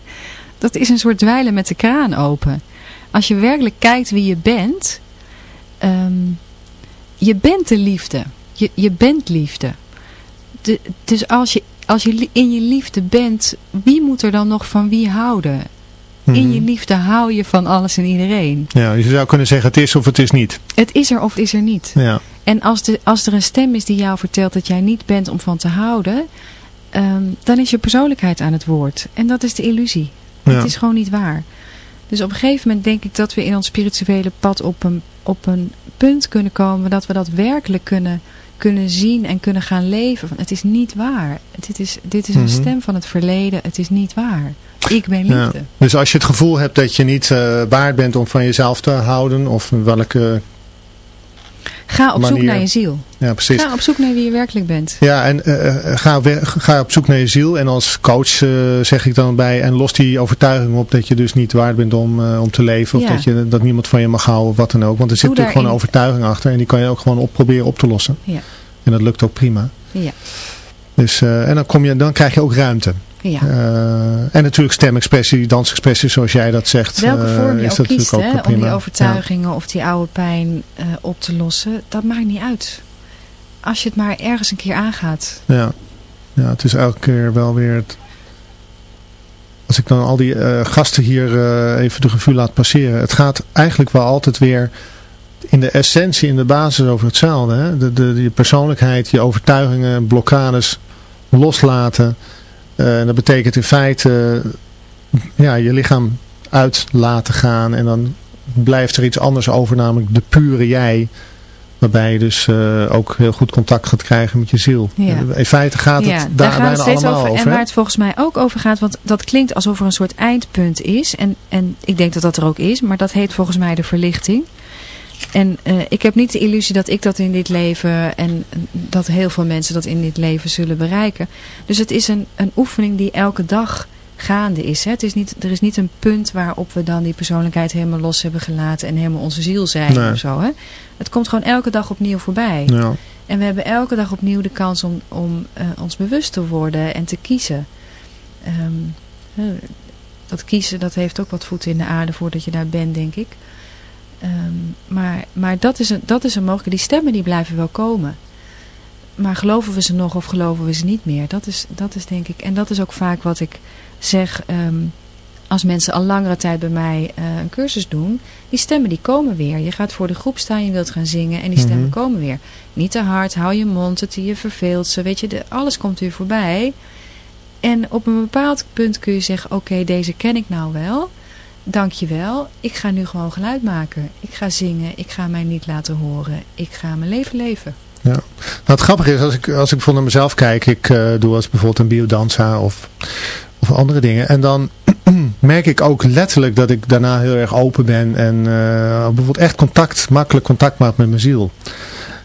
dat is een soort dweilen met de kraan open. Als je werkelijk kijkt wie je bent, Um, je bent de liefde. Je, je bent liefde. De, dus als je, als je in je liefde bent, wie moet er dan nog van wie houden? Mm -hmm. In je liefde hou je van alles en iedereen. Ja, je zou kunnen zeggen het is of het is niet. Het is er of het is er niet. Ja. En als, de, als er een stem is die jou vertelt dat jij niet bent om van te houden, um, dan is je persoonlijkheid aan het woord. En dat is de illusie. Ja. Het is gewoon niet waar. Dus op een gegeven moment denk ik dat we in ons spirituele pad op een, op een punt kunnen komen dat we dat werkelijk kunnen, kunnen zien en kunnen gaan leven. Het is niet waar. Dit is, dit is een Mhm. stem van het verleden. Het is niet waar. Ik ben liefde. Ja. Dus als je het gevoel hebt dat je niet uh, waard bent om van jezelf te houden, of welke Ga op zoek naar je ziel. Ja, precies. Ga op zoek naar wie je werkelijk bent. Ja, en uh, ga, ga op zoek naar je ziel. En als coach uh, zeg ik dan bij, en los die overtuiging op dat je dus niet waard bent om, uh, om te leven. Of Ja. dat, je, dat niemand van je mag houden of wat dan ook. Want er zit Doe natuurlijk gewoon een overtuiging achter. En die kan je ook gewoon op proberen op te lossen. Ja. En dat lukt ook prima. Ja. Dus, en dan, kom je, dan krijg je ook ruimte. Ja. Uh, en natuurlijk stemexpressie, dansexpressie zoals jij dat zegt. Welke uh, vorm je is ook kiest hè, ook om die overtuigingen of die oude pijn eh, op te lossen, dat maakt niet uit. Als je het maar ergens een keer aangaat. Ja. ja. het is elke keer wel weer... Het... Als ik dan al die uh, gasten hier uh, even de revue laat passeren. Het gaat eigenlijk wel altijd weer in de essentie, in de basis over hetzelfde. Hè? De, de, je persoonlijkheid, je overtuigingen, blokkades loslaten. Uh, en dat betekent in feite ja, je lichaam uit laten gaan. En dan blijft er iets anders over, namelijk de pure jij. Waarbij je dus uh, ook heel goed contact gaat krijgen met je ziel. Ja. In feite gaat ja, het daar daar bijna het steeds allemaal over. over. En waar het volgens mij ook over gaat, want dat klinkt alsof er een soort eindpunt is. En, en ik denk dat dat er ook is, maar dat heet volgens mij de verlichting. En uh, ik heb niet de illusie dat ik dat in dit leven en dat heel veel mensen dat in dit leven zullen bereiken. Dus het is een, een oefening die elke dag gaande is. Hè? Het is niet, er is niet een punt waarop we dan die persoonlijkheid helemaal los hebben gelaten en helemaal onze ziel zijn Nee. of zo. Hè? Het komt gewoon elke dag opnieuw voorbij. Ja. En we hebben elke dag opnieuw de kans om, om uh, ons bewust te worden en te kiezen. Um, uh, dat kiezen, dat heeft ook wat voeten in de aarde voordat je daar bent, denk ik. Um, maar maar dat, is een, dat is een mogelijkheid. Die stemmen die blijven wel komen. Maar geloven we ze nog of geloven we ze niet meer? Dat is, dat is denk ik, en dat is ook vaak wat ik zeg um, als mensen al langere tijd bij mij uh, een cursus doen. Die stemmen die komen weer. Je gaat voor de groep staan, je wilt gaan zingen en die stemmen Mhm. komen weer. Niet te hard, hou je mond, het je verveelt ze. Weet je, de, alles komt weer voorbij. En op een bepaald punt kun je zeggen, oké, deze ken ik nou wel. Dankjewel, ik ga nu gewoon geluid maken. Ik ga zingen, ik ga mij niet laten horen. Ik ga mijn leven leven. Ja. Nou, het grappige is, als ik, als ik bijvoorbeeld naar mezelf kijk, ik uh, doe als bijvoorbeeld een biodanza of, of andere dingen. En dan merk ik ook letterlijk dat ik daarna heel erg open ben en uh, bijvoorbeeld echt contact, makkelijk contact maak met mijn ziel.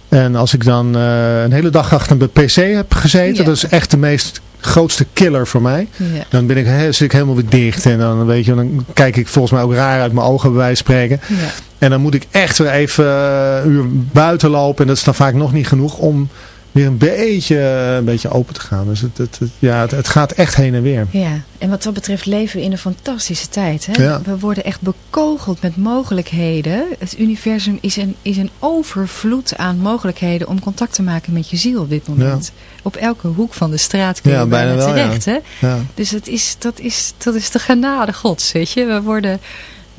En als ik dan uh, een hele dag achter een pc heb gezeten, ja. dat is echt de meest grootste killer voor mij. Ja. Dan ben ik, he, zit ik helemaal weer dicht en dan, weet je, dan kijk ik volgens mij ook raar uit mijn ogen bij wijze van spreken. Ja. En dan moet ik echt weer even uh, uur buiten lopen en dat is dan vaak nog niet genoeg om weer een beetje, een beetje open te gaan. Dus het, het, het ja, het, het, gaat echt heen en weer. Ja, en wat dat betreft leven we in een fantastische tijd. Hè? Ja. We worden echt bekogeld met mogelijkheden. Het universum is een, is een overvloed aan mogelijkheden om contact te maken met je ziel op dit moment. Ja. Op elke hoek van de straat kun je ja, bijna wel, terecht. Ja. Hè? Dus het is, dat, is, dat is de genade gods, weet je. We worden...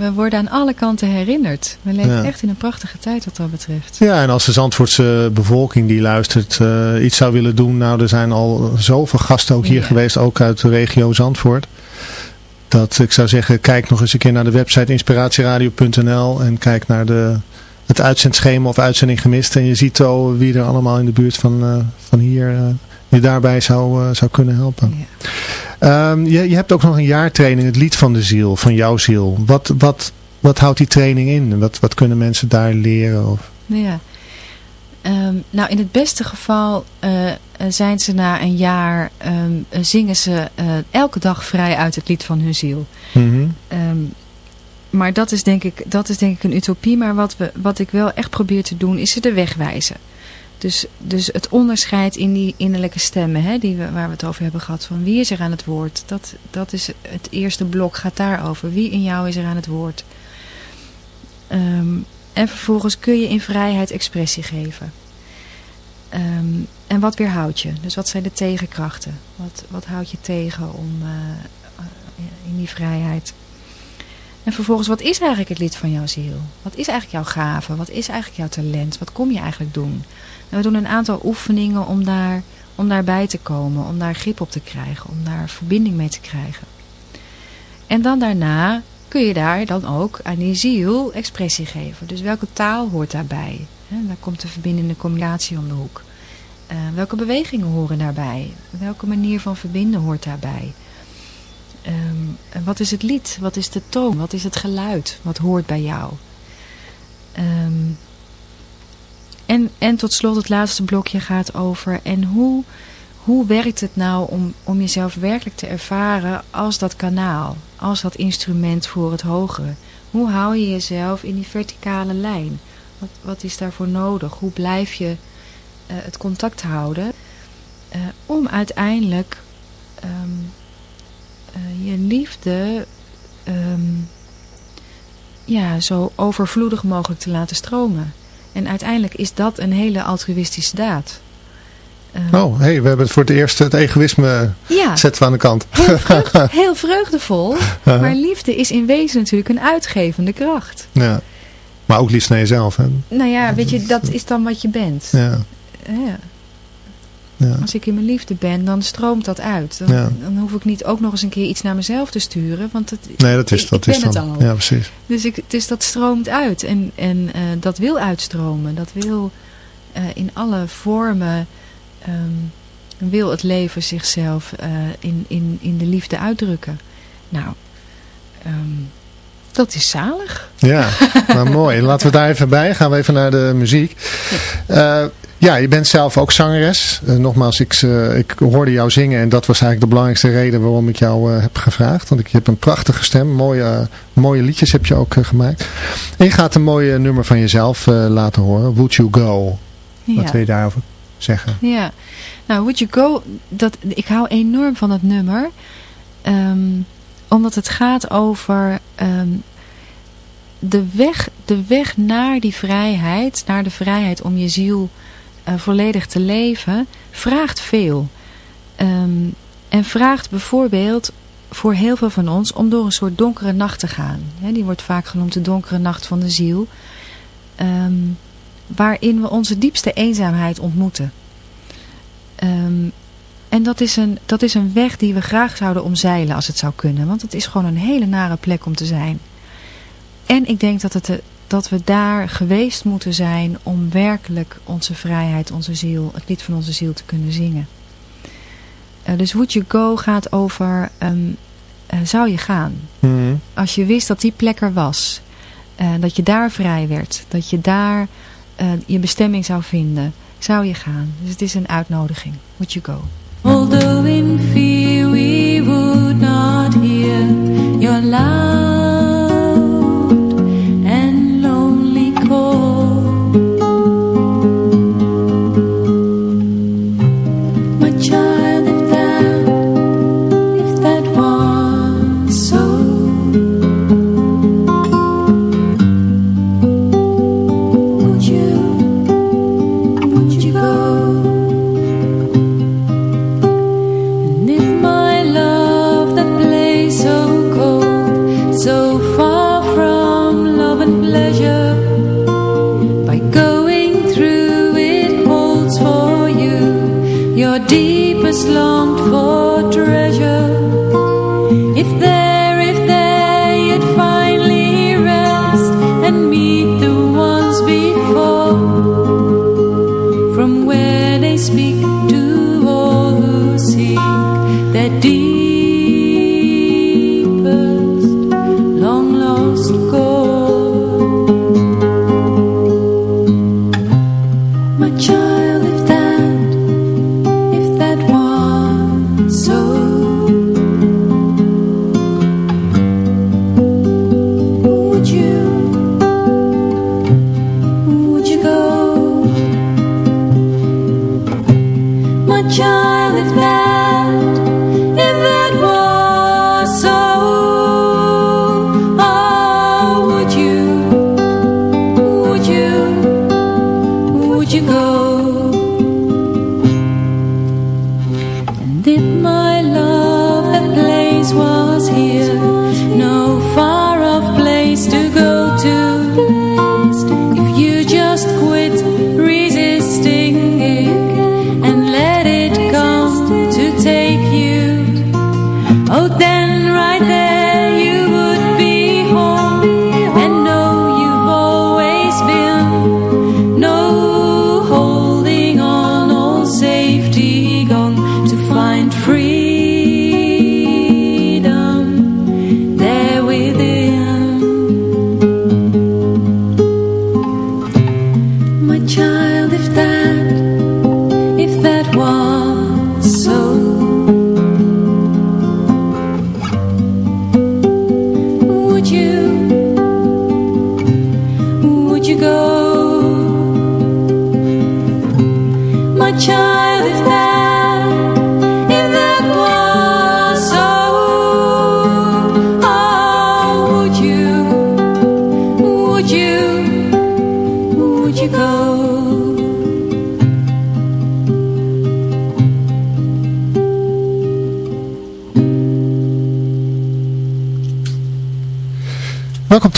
We worden aan alle kanten herinnerd. We leven ja. echt in een prachtige tijd wat dat betreft. Ja, en als de Zandvoortse bevolking die luistert uh, iets zou willen doen. Nou, er zijn al zoveel gasten ook hier ja. geweest, ook uit de regio Zandvoort. Dat ik zou zeggen, kijk nog eens een keer naar de website inspiratieradio.nl en kijk naar de, het uitzendschema of uitzending gemist. En je ziet al wie er allemaal in de buurt van, uh, van hier... Uh, je daarbij zou, uh, zou kunnen helpen. Ja. Um, je, je hebt ook nog een jaartraining, het lied van de ziel, van jouw ziel. Wat, wat, wat houdt die training in? Wat, wat kunnen mensen daar leren? Of? Ja. Um, nou, in het beste geval uh, zijn ze na een jaar, um, zingen ze uh, elke dag vrij uit het lied van hun ziel. Mm -hmm. maar dat is, denk ik, dat is denk ik een utopie. Maar wat, we, wat ik wel echt probeer te doen, is ze de weg wijzen. Dus, dus het onderscheid in die innerlijke stemmen, hè, die we, waar we het over hebben gehad, van wie is er aan het woord, dat, dat is het eerste blok, gaat daarover. Wie in jou is er aan het woord? Um, en vervolgens kun je in vrijheid expressie geven. Um, en wat weerhoudt je? Dus wat zijn de tegenkrachten? Wat, wat houd je tegen om uh, in die vrijheid? En vervolgens, wat is eigenlijk het lied van jouw ziel? Wat is eigenlijk jouw gave? Wat is eigenlijk jouw talent? Wat kom je eigenlijk doen? En we doen een aantal oefeningen om, daar, om daarbij te komen, om daar grip op te krijgen, om daar verbinding mee te krijgen. En dan daarna kun je daar dan ook aan die ziel expressie geven. Dus welke taal hoort daarbij? He, daar komt de verbindende communicatie om de hoek. Uh, welke bewegingen horen daarbij? Welke manier van verbinden hoort daarbij? En wat is het lied? Wat is de toon? Wat is het geluid? Wat hoort bij jou? Um, en, en tot slot het laatste blokje gaat over en hoe, hoe werkt het nou om, om jezelf werkelijk te ervaren als dat kanaal, als dat instrument voor het hogere? Hoe hou je jezelf in die verticale lijn? Wat, wat is daarvoor nodig? Hoe blijf je uh, het contact houden uh, om uiteindelijk um, uh, je liefde um, ja, zo overvloedig mogelijk te laten stromen? En uiteindelijk is dat een hele altruïstische daad. Uh, oh, hey, we hebben het voor het eerst het egoïsme ja, zetten we aan de kant. Heel, vreugd, heel vreugdevol. Maar liefde is in wezen natuurlijk een uitgevende kracht. Ja, maar ook liefst naar jezelf. Hè? Nou ja, weet je, dat is dan wat je bent. Ja. ja. Ja. Als ik in mijn liefde ben, dan stroomt dat uit. Dan, ja. dan, hoef ik niet ook nog eens een keer iets naar mezelf te sturen. Want het, nee, dat is, ik, dat ik is dan. het al. Ja, precies. Dus, ik, dus dat stroomt uit. En, en uh, dat wil uitstromen. Dat wil uh, in alle vormen... Um, wil het leven zichzelf uh, in, in, in de liefde uitdrukken. Nou, um, dat is zalig. Ja, nou mooi. Laten we daar even bij. Gaan we even naar de muziek. Ja. Uh, ja, je bent zelf ook zangeres. Uh, nogmaals, ik, uh, ik hoorde jou zingen en dat was eigenlijk de belangrijkste reden waarom ik jou uh, heb gevraagd. Want ik, je hebt een prachtige stem, mooie, mooie liedjes heb je ook gemaakt. En je gaat een mooie nummer van jezelf laten horen, Would You Go? Ja. Wat wil je daarover zeggen? Ja, nou Would You Go, dat, ik hou enorm van dat nummer. Um, omdat het gaat over... Um, de weg, de weg naar die vrijheid, naar de vrijheid om je ziel uh, volledig te leven, vraagt veel. Um, en vraagt bijvoorbeeld voor heel veel van ons om door een soort donkere nacht te gaan. Die wordt vaak genoemd de donkere nacht van de ziel. Um, waarin we onze diepste eenzaamheid ontmoeten. Um, en dat is, een, dat is een weg die we graag zouden omzeilen als het zou kunnen. Want het is gewoon een hele nare plek om te zijn. En ik denk dat het, dat we daar geweest moeten zijn om werkelijk onze vrijheid, onze ziel, het lied van onze ziel te kunnen zingen. Uh, dus Would You Go gaat over, um, uh, zou je gaan? Mm. Als je wist dat die plek er was, uh, dat je daar vrij werd, dat je daar je bestemming zou vinden, zou je gaan. Dus het is een uitnodiging. Would You Go? Although in fear we would not hear your love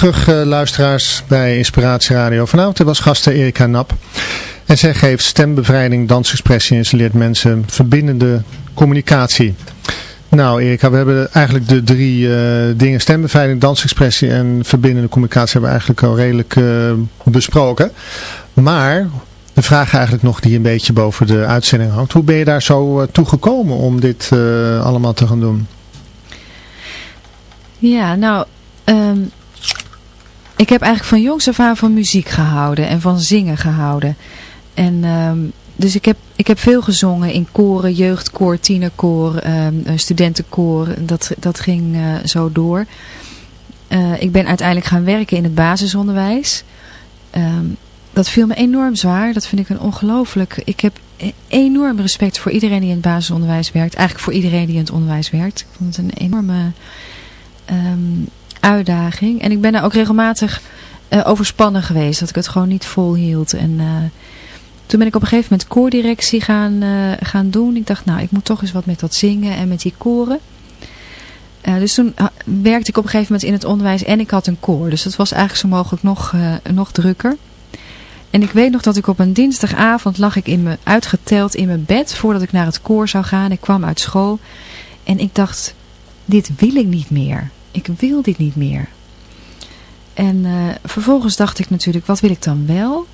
terug uh, luisteraars bij Inspiratie Radio. Vanavond was gasten Erika Nap. En zij geeft stembevrijding, dansexpressie en ze leert mensen verbindende communicatie. Nou Erika, we hebben eigenlijk de drie uh, dingen, stembevrijding, dansexpressie en verbindende communicatie hebben we eigenlijk al redelijk uh, besproken. Maar de vraag eigenlijk nog die een beetje boven de uitzending hangt. Hoe ben je daar zo toe gekomen om dit allemaal te gaan doen? Ja, nou... Um ik heb eigenlijk van jongs af aan van muziek gehouden en van zingen gehouden. En um, dus ik heb, ik heb veel gezongen in koren, jeugdkoor, tienerkoor, um, studentenkoor. Dat, dat ging uh, zo door. Uh, ik ben uiteindelijk gaan werken in het basisonderwijs. Um, dat viel me enorm zwaar. Dat vind ik een ongelooflijk... Ik heb e-, enorm respect voor iedereen die in het basisonderwijs werkt. Eigenlijk voor iedereen die in het onderwijs werkt. Ik vond het een enorme... uitdaging. En ik ben daar ook regelmatig uh, overspannen geweest. Dat ik het gewoon niet volhield. En uh, toen ben ik op een gegeven moment koordirectie gaan, uh, gaan doen. Ik dacht, nou, ik moet toch eens wat met dat zingen en met die koren. dus toen werkte ik op een gegeven moment in het onderwijs en ik had een koor. Dus dat was eigenlijk zo mogelijk nog, nog drukker. En ik weet nog dat ik op een dinsdagavond lag ik in me, uitgeteld in mijn bed voordat ik naar het koor zou gaan. Ik kwam uit school en ik dacht, dit wil ik niet meer ik wil dit niet meer. En uh, vervolgens dacht ik natuurlijk, wat wil ik dan wel?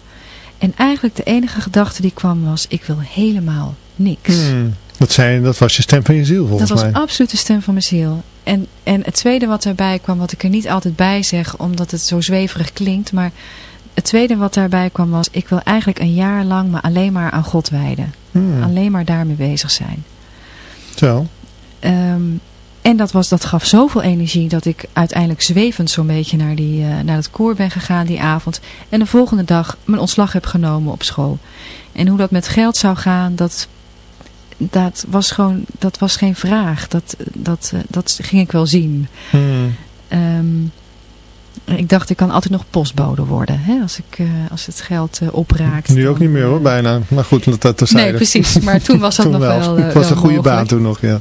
En eigenlijk de enige gedachte die kwam was, ik wil helemaal niks. Hmm. Dat, zei, dat was je stem van je ziel volgens mij. Dat was absoluut de stem van mijn ziel. En, en het tweede wat daarbij kwam, wat ik er niet altijd bij zeg, omdat het zo zweverig klinkt. Maar het tweede wat daarbij kwam was, ik wil eigenlijk een jaar lang me alleen maar aan God wijden. Hmm. Alleen maar daarmee bezig zijn. Zo. Um, en dat, was, dat gaf zoveel energie dat ik uiteindelijk zwevend zo'n beetje naar, die, uh, naar het koor ben gegaan die avond. En de volgende dag mijn ontslag heb genomen op school. En hoe dat met geld zou gaan, dat, dat, was, gewoon, dat was geen vraag. Dat, dat, uh, dat ging ik wel zien. Hmm. Um, ik dacht, ik kan altijd nog postbode worden. Hè, als, ik, uh, als het geld opraakt. Nu ook niet meer hoor, bijna. Maar goed, dat, dat Nee, precies. Maar toen was dat nog wel Het was wel een goede mogelijk. baan toen nog, ja.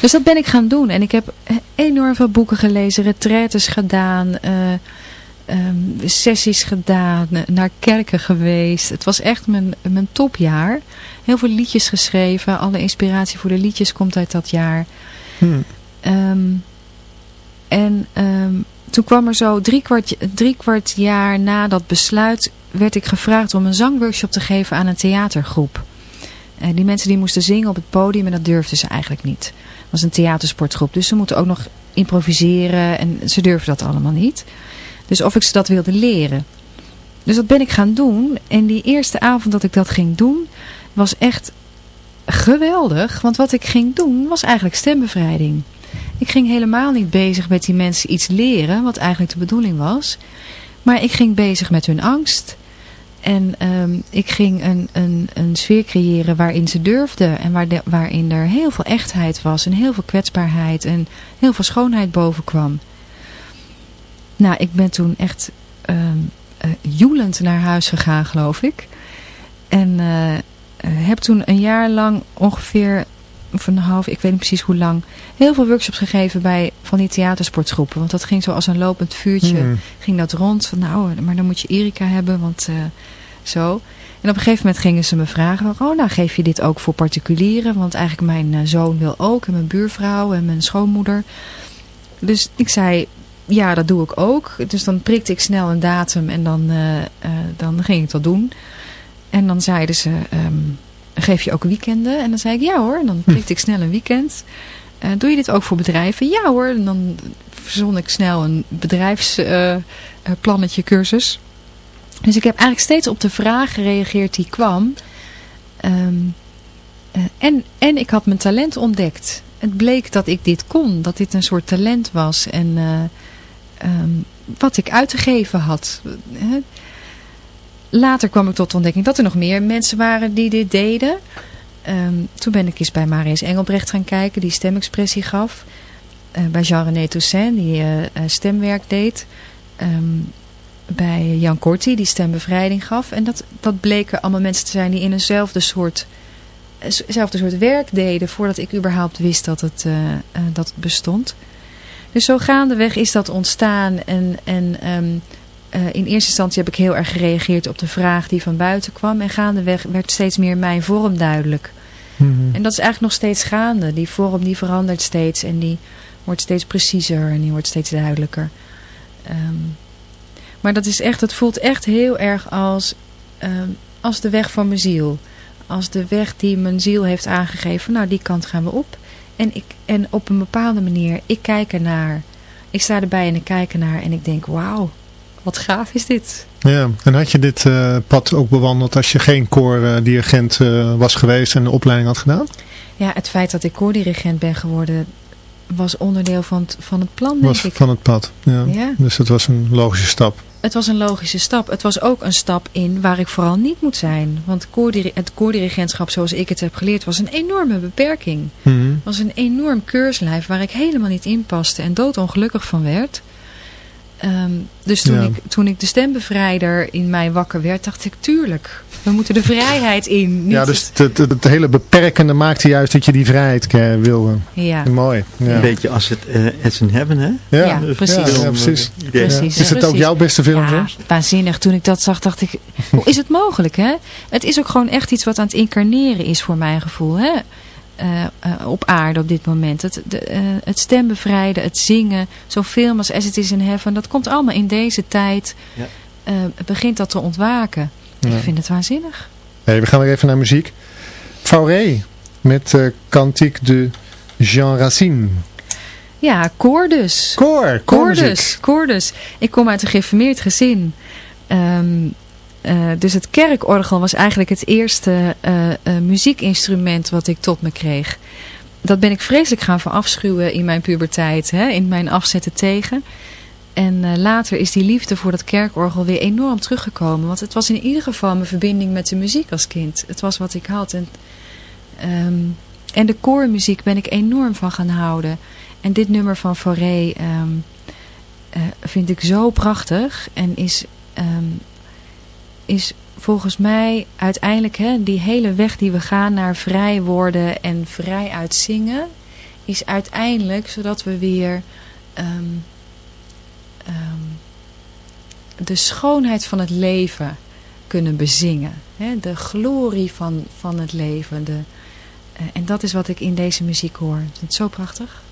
Dus dat ben ik gaan doen. En ik heb enorm veel boeken gelezen, retraites gedaan, uh, um, sessies gedaan, naar kerken geweest. Het was echt mijn, mijn topjaar. Heel veel liedjes geschreven. Alle inspiratie voor de liedjes komt uit dat jaar. Hmm. Um, en um, toen kwam er zo drie kwart, drie kwart jaar na dat besluit... werd ik gevraagd om een zangworkshop te geven aan een theatergroep. En die mensen die moesten zingen op het podium en dat durfden ze eigenlijk niet. Het was een theatersportgroep, dus ze moeten ook nog improviseren en ze durfden dat allemaal niet. Dus of ik ze dat wilde leren. Dus dat ben ik gaan doen en die eerste avond dat ik dat ging doen was echt geweldig. Want wat ik ging doen was eigenlijk stembevrijding. Ik ging helemaal niet bezig met die mensen iets leren, wat eigenlijk de bedoeling was. Maar ik ging bezig met hun angst. En um, ik ging een, een, een sfeer creëren waarin ze durfden. En waar waarin er heel veel echtheid was. En heel veel kwetsbaarheid. En heel veel schoonheid boven kwam. Nou, ik ben toen echt um, joelend naar huis gegaan, geloof ik. En uh, heb toen een jaar lang ongeveer, of een half, ik weet niet precies hoe lang, heel veel workshops gegeven bij van die theatersportgroepen. Want dat ging zo als een lopend vuurtje, Hmm. ging dat rond. Van nou, maar dan moet je Erika hebben, want uh, zo. En op een gegeven moment gingen ze me vragen, oh nou geef je dit ook voor particulieren? Want eigenlijk mijn uh, zoon wil ook, en mijn buurvrouw en mijn schoonmoeder. Dus ik zei, ja dat doe ik ook. Dus dan prikte ik snel een datum en dan, uh, dan ging ik dat doen. En dan zeiden ze, um, geef je ook weekenden? En dan zei ik, ja hoor. En dan prikte ik snel een weekend. Uh, doe je dit ook voor bedrijven? Ja hoor. En dan verzon ik snel een bedrijfsplannetje, uh, cursus. Dus ik heb eigenlijk steeds op de vraag gereageerd die kwam. Um, uh, en, en ik had mijn talent ontdekt. Het bleek dat ik dit kon. Dat dit een soort talent was. En um, wat ik uit te geven had. Later kwam ik tot de ontdekking dat er nog meer mensen waren die dit deden. Um, toen ben ik eens bij Marius Engelbrecht gaan kijken, die stemexpressie gaf. Uh, bij Jean-René Toussaint, die uh, stemwerk deed. Um, bij Jan Korti, die stembevrijding gaf. En dat, dat bleken allemaal mensen te zijn die in eenzelfde soort, soort werk deden... voordat ik überhaupt wist dat het, dat bestond. Dus zo gaandeweg is dat ontstaan en... en um, uh, in eerste instantie heb ik heel erg gereageerd op de vraag die van buiten kwam. En gaandeweg werd steeds meer mijn vorm duidelijk. Mm -hmm. En dat is eigenlijk nog steeds gaande. Die vorm die verandert steeds en die wordt steeds preciezer en die wordt steeds duidelijker. Um, maar dat is echt, het voelt echt heel erg als, um, als de weg van mijn ziel. Als de weg die mijn ziel heeft aangegeven. Nou, die kant gaan we op. En, ik, en op een bepaalde manier, ik kijk ernaar. Ik sta erbij en ik kijk ernaar en ik denk, wauw. Wat gaaf is dit. Ja, en had je dit uh, pad ook bewandeld als je geen koordirigent uh, was geweest en de opleiding had gedaan? Ja, het feit dat ik koordirigent ben geworden was onderdeel van het, van het plan, was denk ik. van het pad, ja. ja. Dus het was een logische stap. Het was een logische stap. Het was ook een stap in waar ik vooral niet moet zijn. Want het koordirigentschap zoals ik het heb geleerd was een enorme beperking. Mm -hmm. was een enorm keurslijf waar ik helemaal niet in paste en doodongelukkig van werd. Um, dus toen, Ja. ik, toen ik de stembevrijder in mij wakker werd, dacht ik, tuurlijk, we moeten de vrijheid in. Niet Ja, dus het, het, het hele beperkende maakte juist dat je die vrijheid eh, wilde. ja, Mooi. Ja. Een beetje als het uh, It's in Heaven, hè? Ja, Ja, precies. Ja, precies. Precies. Is het ook jouw beste film? ja, waanzinnig. Toen ik dat zag, dacht ik, hoe is het mogelijk, hè? Het is ook gewoon echt iets wat aan het incarneren is voor mijn gevoel, hè? Eh, eh, op aarde op dit moment. Het, de, eh, het stembevrijden, het zingen, zoveel als As It Is in Heaven, dat komt allemaal in deze tijd, Ja. begint dat te ontwaken. Ja. Ik vind het waanzinnig. Hey, we gaan weer even naar muziek. Fauré met Cantique de Jean Racine. Ja, koor dus. Koor. Ik kom uit een geïnformeerd gezin. Ehm, eh, dus het kerkorgel was eigenlijk het eerste eh, eh, muziekinstrument wat ik tot me kreeg. Dat ben ik vreselijk gaan verafschuwen in mijn puberteit, hè, in mijn afzetten tegen. En later is die liefde voor dat kerkorgel weer enorm teruggekomen. Want het was in ieder geval mijn verbinding met de muziek als kind. Het was wat ik had. En, ehm, en de koormuziek ben ik enorm van gaan houden. En dit nummer van Fauré ehm, eh, vind ik zo prachtig. En is, ehm, is volgens mij uiteindelijk hè, die hele weg die we gaan naar vrij worden en vrij uitzingen. Is uiteindelijk zodat we weer ehm, ehm, de schoonheid van het leven kunnen bezingen. Hè? De glorie van, van het leven. De, eh, en dat is wat ik in deze muziek hoor. Vind het zo prachtig.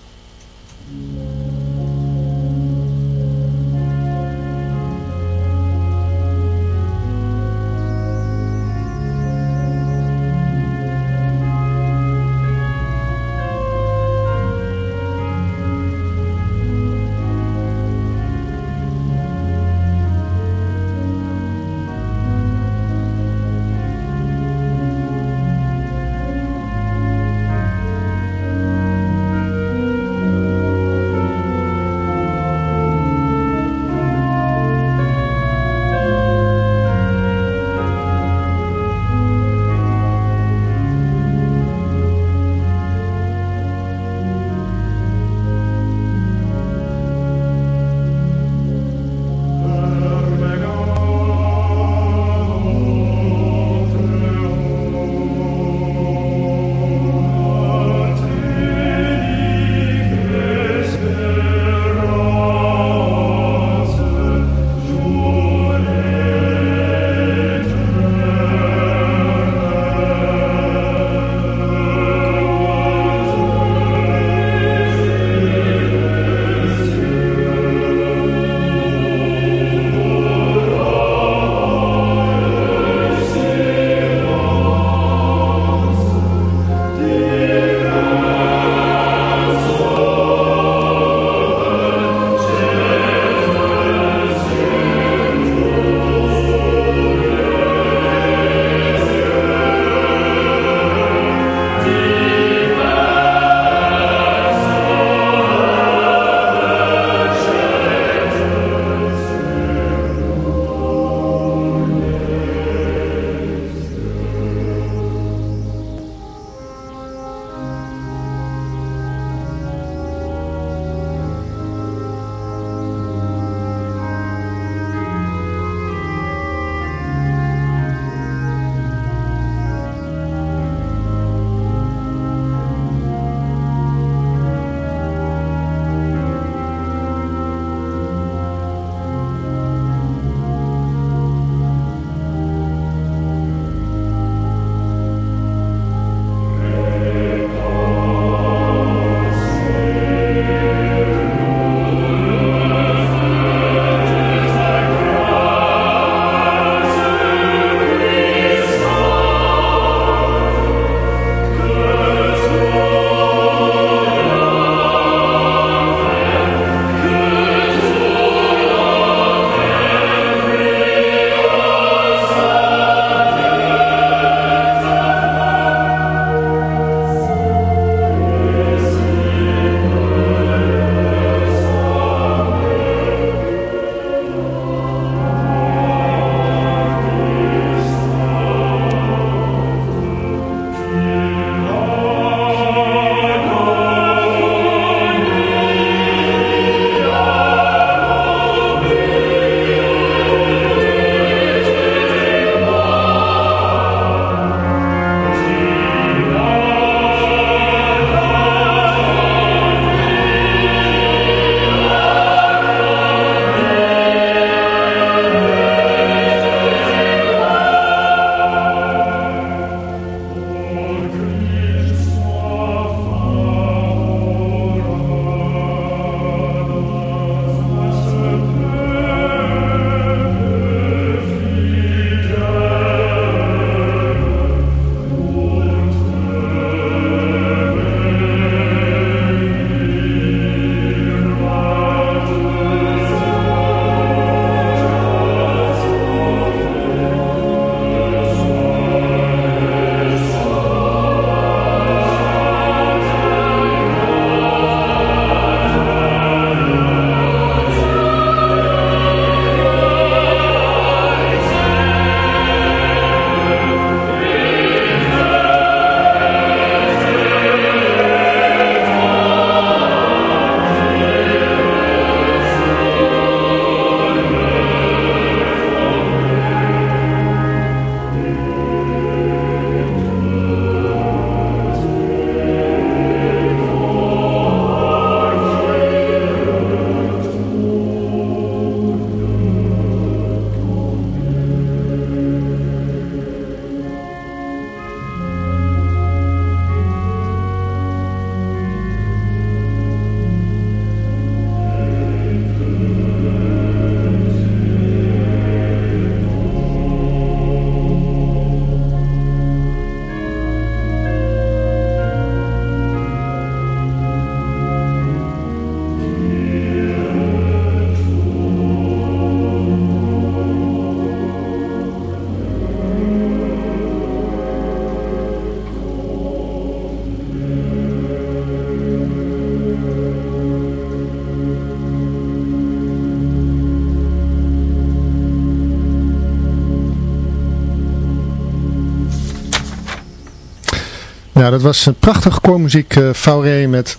Dat was een prachtige koormuziek, uh, Fauré met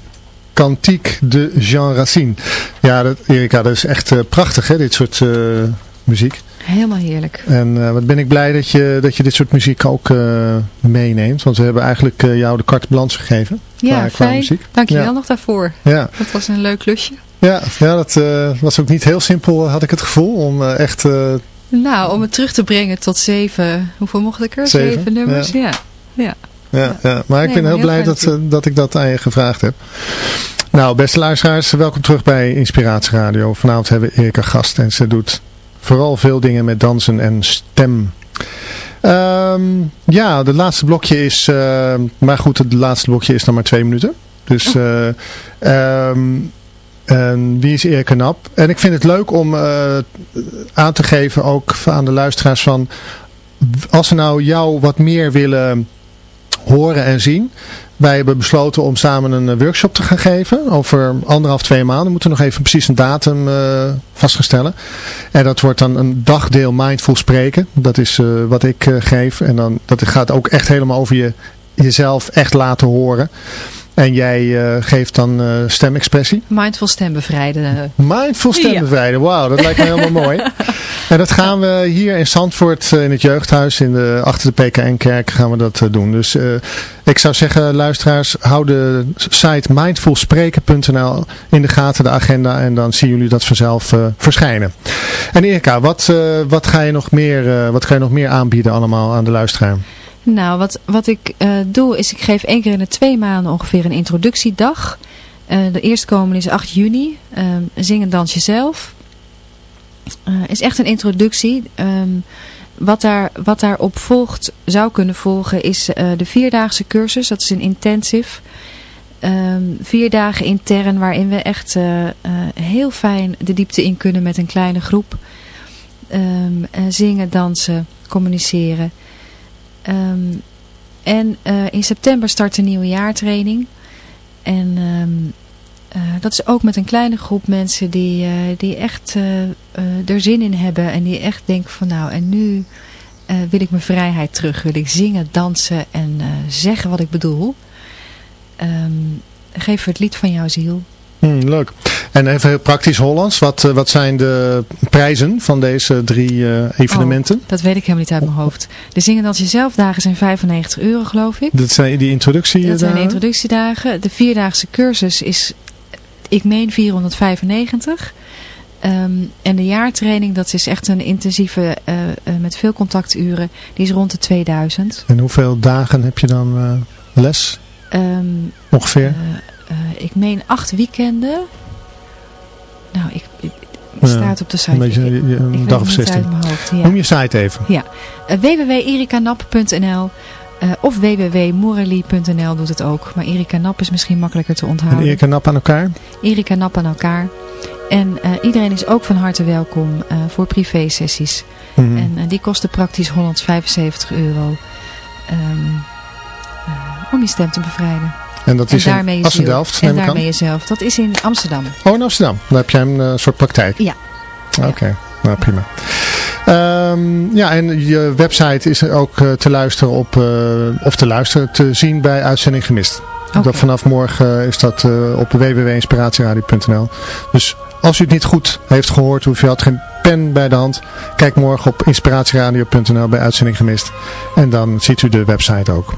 Cantique de Jean Racine. Ja, dat, Erika, dat is echt uh, prachtig, hè, dit soort uh, muziek. Helemaal heerlijk. En wat ben ik blij dat je, dat je dit soort muziek ook meeneemt. Want we hebben eigenlijk jou de carte blanche gegeven. Ja, qua, fijn. muziek. Dankjewel ja. nog daarvoor. Ja. Dat was een leuk klusje. Ja, ja dat was ook niet heel simpel, had ik het gevoel, om echt... nou, om het terug te brengen tot zeven, hoeveel mocht ik er? Zeven, zeven nummers, ja. ja ja, ja. Maar ik ben heel, blij dat, eh, dat ik dat aan je gevraagd heb. Nou, beste luisteraars, welkom terug bij Inspiratie Radio. Vanavond hebben we Erika gast en ze doet vooral veel dingen met dansen en stem. Um, ja, het laatste blokje is, uh, maar goed, het laatste blokje is dan maar twee minuten. Dus uh, um, en wie is Erika Nap? En ik vind het leuk om uh, aan te geven, ook aan de luisteraars van, als ze nou jou wat meer willen horen en zien. Wij hebben besloten om samen een eh, workshop te gaan geven. Over anderhalf, twee maanden. We moeten nog even precies een datum uh, vaststellen. En dat wordt dan een dagdeel mindful spreken. Dat is uh, wat ik geef. En dan, dat gaat ook echt helemaal over je, jezelf echt laten horen. En jij uh, geeft dan uh, stemexpressie? Mindful stembevrijden. Mindful stembevrijden, ja. wauw, dat lijkt me helemaal mooi. En dat gaan we hier in Zandvoort uh, in het jeugdhuis, in de, achter de PKN-kerk, gaan we dat doen. Dus ik zou zeggen, luisteraars, hou de site mindfulspreken.nl in de gaten, de agenda, en dan zien jullie dat vanzelf verschijnen. En Erika, wat, wat, ga je nog meer, wat ga je nog meer aanbieden allemaal aan de luisteraar? Nou, wat, wat ik uh, doe is ik geef één keer in de twee maanden ongeveer een introductiedag. Uh, de eerstkomende is 8 juni. Uh, zing en dans jezelf. is echt een introductie. Um, wat, daar, wat daarop volgt, zou kunnen volgen, is de vierdaagse cursus. Dat is een intensive. Um, vier dagen intern waarin we echt heel fijn de diepte in kunnen met een kleine groep. Zingen, dansen, communiceren. Um, en uh, in september start een nieuwe jaartraining. En um, uh, dat is ook met een kleine groep mensen die, uh, die echt er zin in hebben. En die echt denken van nou en nu wil ik mijn vrijheid terug. Wil ik zingen, dansen en zeggen wat ik bedoel. Um, geef het lied van jouw ziel. Hmm, leuk. En even heel praktisch Hollands. Wat, eh, wat zijn de prijzen van deze drie uh, evenementen? Oh, dat weet ik helemaal niet uit mijn hoofd. De Zingen Dans Jezelf dagen zijn 95 euro geloof ik. Dat zijn die introductiedagen? Dat zijn de introductiedagen. De vierdaagse cursus is, ik meen 495. Um, ehm, en de jaartraining, dat is echt een intensieve, uh, uh, met veel contacturen. Die is rond de 2000. En hoeveel dagen heb je dan les? Um, Ongeveer? Ik meen acht weekenden. Nou, ik, ik staat op de site. Een, beetje, ik, een dag of 16. Hoofd, ja. Noem je site even. Ja, uh, www.erikanap.nl uh, of www.morally.nl doet het ook. Maar Erika Nap is misschien makkelijker te onthouden. En Erika Nap aan elkaar? Erika Nap aan elkaar. En uh, iedereen is ook van harte welkom uh, voor privé sessies. Mm -hmm. En die kosten praktisch 175 euro. Um, om je stem te bevrijden. En dat is in Assendelft, En daarmee jezelf. Dat is in Amsterdam. Oh, in Amsterdam. Dan heb jij een uh, soort praktijk. Ja. Oké, nou prima. Um, ja, en je website is ook uh, te luisteren op, uh, of te luisteren, te zien bij Uitzending Gemist. Okay. Dat vanaf morgen is dat op www.inspiratieradio.nl. Dus als u het niet goed heeft gehoord, of u had geen pen bij de hand, kijk morgen op inspiratieradio.nl bij Uitzending Gemist. En dan ziet u de website ook.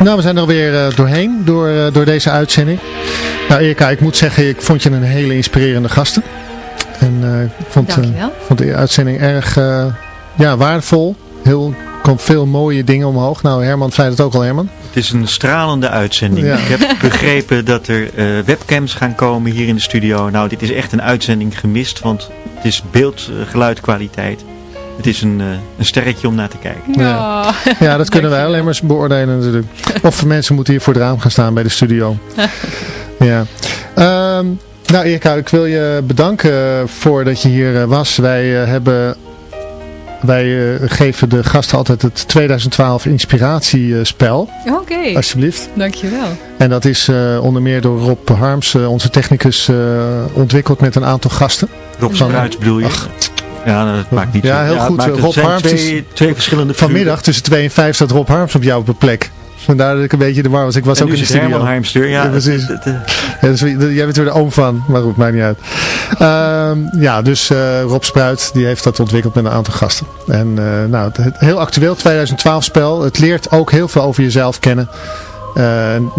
Nou, we zijn er weer uh, doorheen door, uh, door deze uitzending. Nou Erika, ik moet zeggen, ik vond je een hele inspirerende gasten. En uh, ik vond, vond de uitzending erg ja, waardevol. Heel, komt veel mooie dingen omhoog. Nou, Herman zei het ook al, Herman. Het is een stralende uitzending. Ja. Ik heb begrepen dat er webcams gaan komen hier in de studio. Nou, dit is echt een uitzending gemist, want het is beeld-geluidkwaliteit het is een, uh, een sterretje om naar te kijken. Ja, ja dat kunnen wij alleen maar beoordelen natuurlijk. Of mensen moeten hier voor het raam gaan staan bij de studio. Ja. Ehm, nou Erika, ik wil je bedanken voor dat je hier eh, was. Wij eh, hebben... Wij eh, geven de gasten altijd het 2012 inspiratiespel. Oké, Alsjeblieft. dankjewel. En dat is eh, onder meer door Rob Harms, eh, onze technicus, eh, ontwikkeld met een aantal gasten. Rob Van- Spruits bedoel je? Ja, dat maakt niet Ja, heel goed. Rob Harms twee, twee verschillende Vanmiddag tussen 2 en 5 staat Rob Harms op jouw plek. Vandaar dat ik een beetje de war was. Ik was En ook in de studio. Herman. Ja, Ja, precies. het- het- Ja, dus, jij bent weer de oom van, maar goed, maakt niet uit. Ehm, ja, dus eh, Rob Spruit, die heeft dat ontwikkeld met een aantal gasten. En eh, nou, het, heel actueel 2012 spel. Het leert ook heel veel over jezelf kennen. Eh,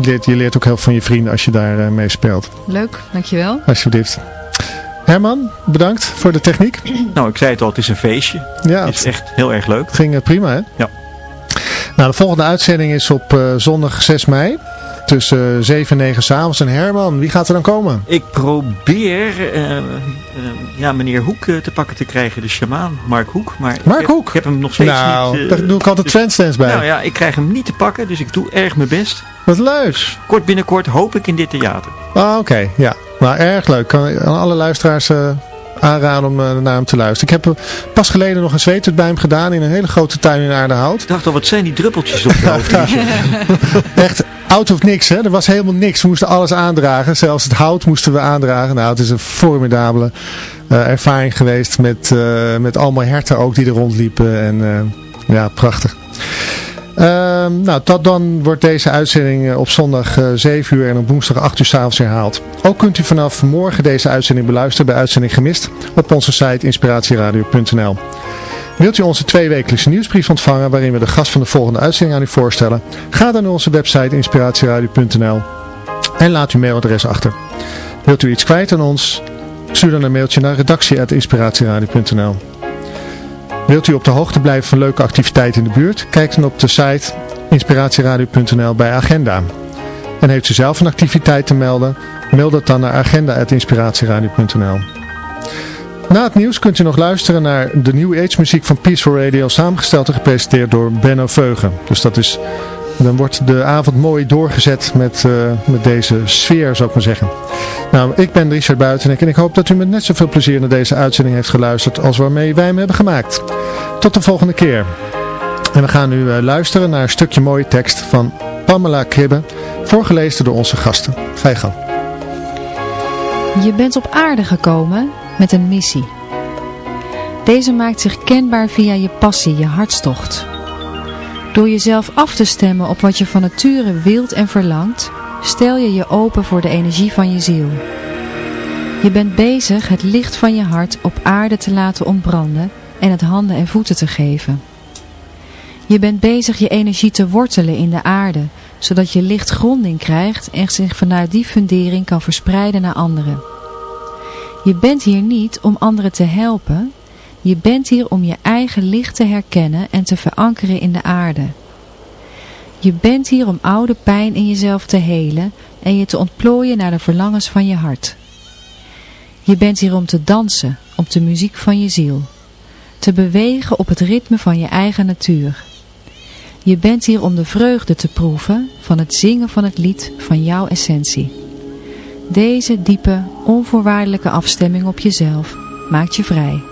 leert, je leert ook heel veel van je vrienden als je daar eh, mee speelt. Leuk, dankjewel. Alsjeblieft. Herman, bedankt voor de techniek. nou, ik zei het al, het is een feestje. Ja, Het is echt heel erg leuk. Ging prima, hè? Ja. Nou, de volgende uitzending is op eh, zondag 6 mei. Tussen eh, 7 en 9 s'avonds. En Herman, wie gaat er dan komen? Ik probeer eh, eh, ja, meneer Hoek eh, te pakken te krijgen, de shamaan, Mark Hoek. Maar ik Mark heb- Hoek? Ik heb hem nog steeds nou, niet... eh, daar doe ik altijd dus- bij. Nou ja, ik krijg hem niet te pakken, dus ik doe erg mijn best. Wat leuk. Kort binnenkort hoop ik in dit theater. Ah, oké. Ja. Nou, erg leuk. Kan ik aan alle luisteraars eh, aanraden om naar hem te luisteren. Ik heb pas geleden nog een zweetut bij hem gedaan in een hele grote tuin in Aardehout. Ik dacht al, wat zijn die druppeltjes op je hoofd? Echt out of niks, hè. Er was helemaal niks. We moesten alles aandragen. Zelfs het hout moesten we aandragen. Nou, het is een formidabele eh, ervaring geweest met, eh, met allemaal herten ook die er rondliepen. En eh, ja, prachtig. Ehm, nou, tot dan wordt deze uitzending op zondag eh, 7 uur en op woensdag 8 uur s'avonds herhaald. Ook kunt u vanaf morgen deze uitzending beluisteren bij Uitzending Gemist op onze site inspiratieradio.nl. Wilt u onze tweewekelijkse nieuwsbrief ontvangen waarin we de gast van de volgende uitzending aan u voorstellen? Ga dan naar onze website inspiratieradio.nl en laat uw mailadres achter. Wilt u iets kwijt aan ons? Stuur dan een mailtje naar redactie.inspiratieradio.nl Wilt u op de hoogte blijven van leuke activiteiten in de buurt? Kijk dan op de site inspiratieradio.nl bij agenda. En heeft u zelf een activiteit te melden? Mail dat dan naar agenda.inspiratieradio.nl Na het nieuws kunt u nog luisteren naar de New Age muziek van Peaceful Radio, samengesteld en gepresenteerd door Benno Veugen. Dus dat is, dan wordt de avond mooi doorgezet met, eh, met deze sfeer, zou ik maar zeggen. Nou, ik ben Richard Buitenek en ik hoop dat u met net zoveel plezier naar deze uitzending heeft geluisterd als waarmee wij hem hebben gemaakt. Tot de volgende keer. En we gaan nu eh, luisteren naar een stukje mooie tekst van Pamela Kribbe, voorgelezen door onze gasten. Ga je gang. Je bent op aarde gekomen met een missie. Deze maakt zich kenbaar via je passie, je hartstocht. Door jezelf af te stemmen op wat je van nature wilt en verlangt, stel je je open voor de energie van je ziel. Je bent bezig het licht van je hart op aarde te laten ontbranden en het handen en voeten te geven. Je bent bezig je energie te wortelen in de aarde, zodat je licht gronding krijgt en zich vanuit die fundering kan verspreiden naar anderen. Je bent hier niet om anderen te helpen, je bent hier om je eigen licht te herkennen en te verankeren in de aarde. Je bent hier om oude pijn in jezelf te helen en je te ontplooien naar de verlangens van je hart. Je bent hier om te dansen op de muziek van je ziel, te bewegen op het ritme van je eigen natuur. Je bent hier om de vreugde te proeven van het zingen van het lied van jouw essentie. Deze diepe, onvoorwaardelijke afstemming op jezelf maakt je vrij.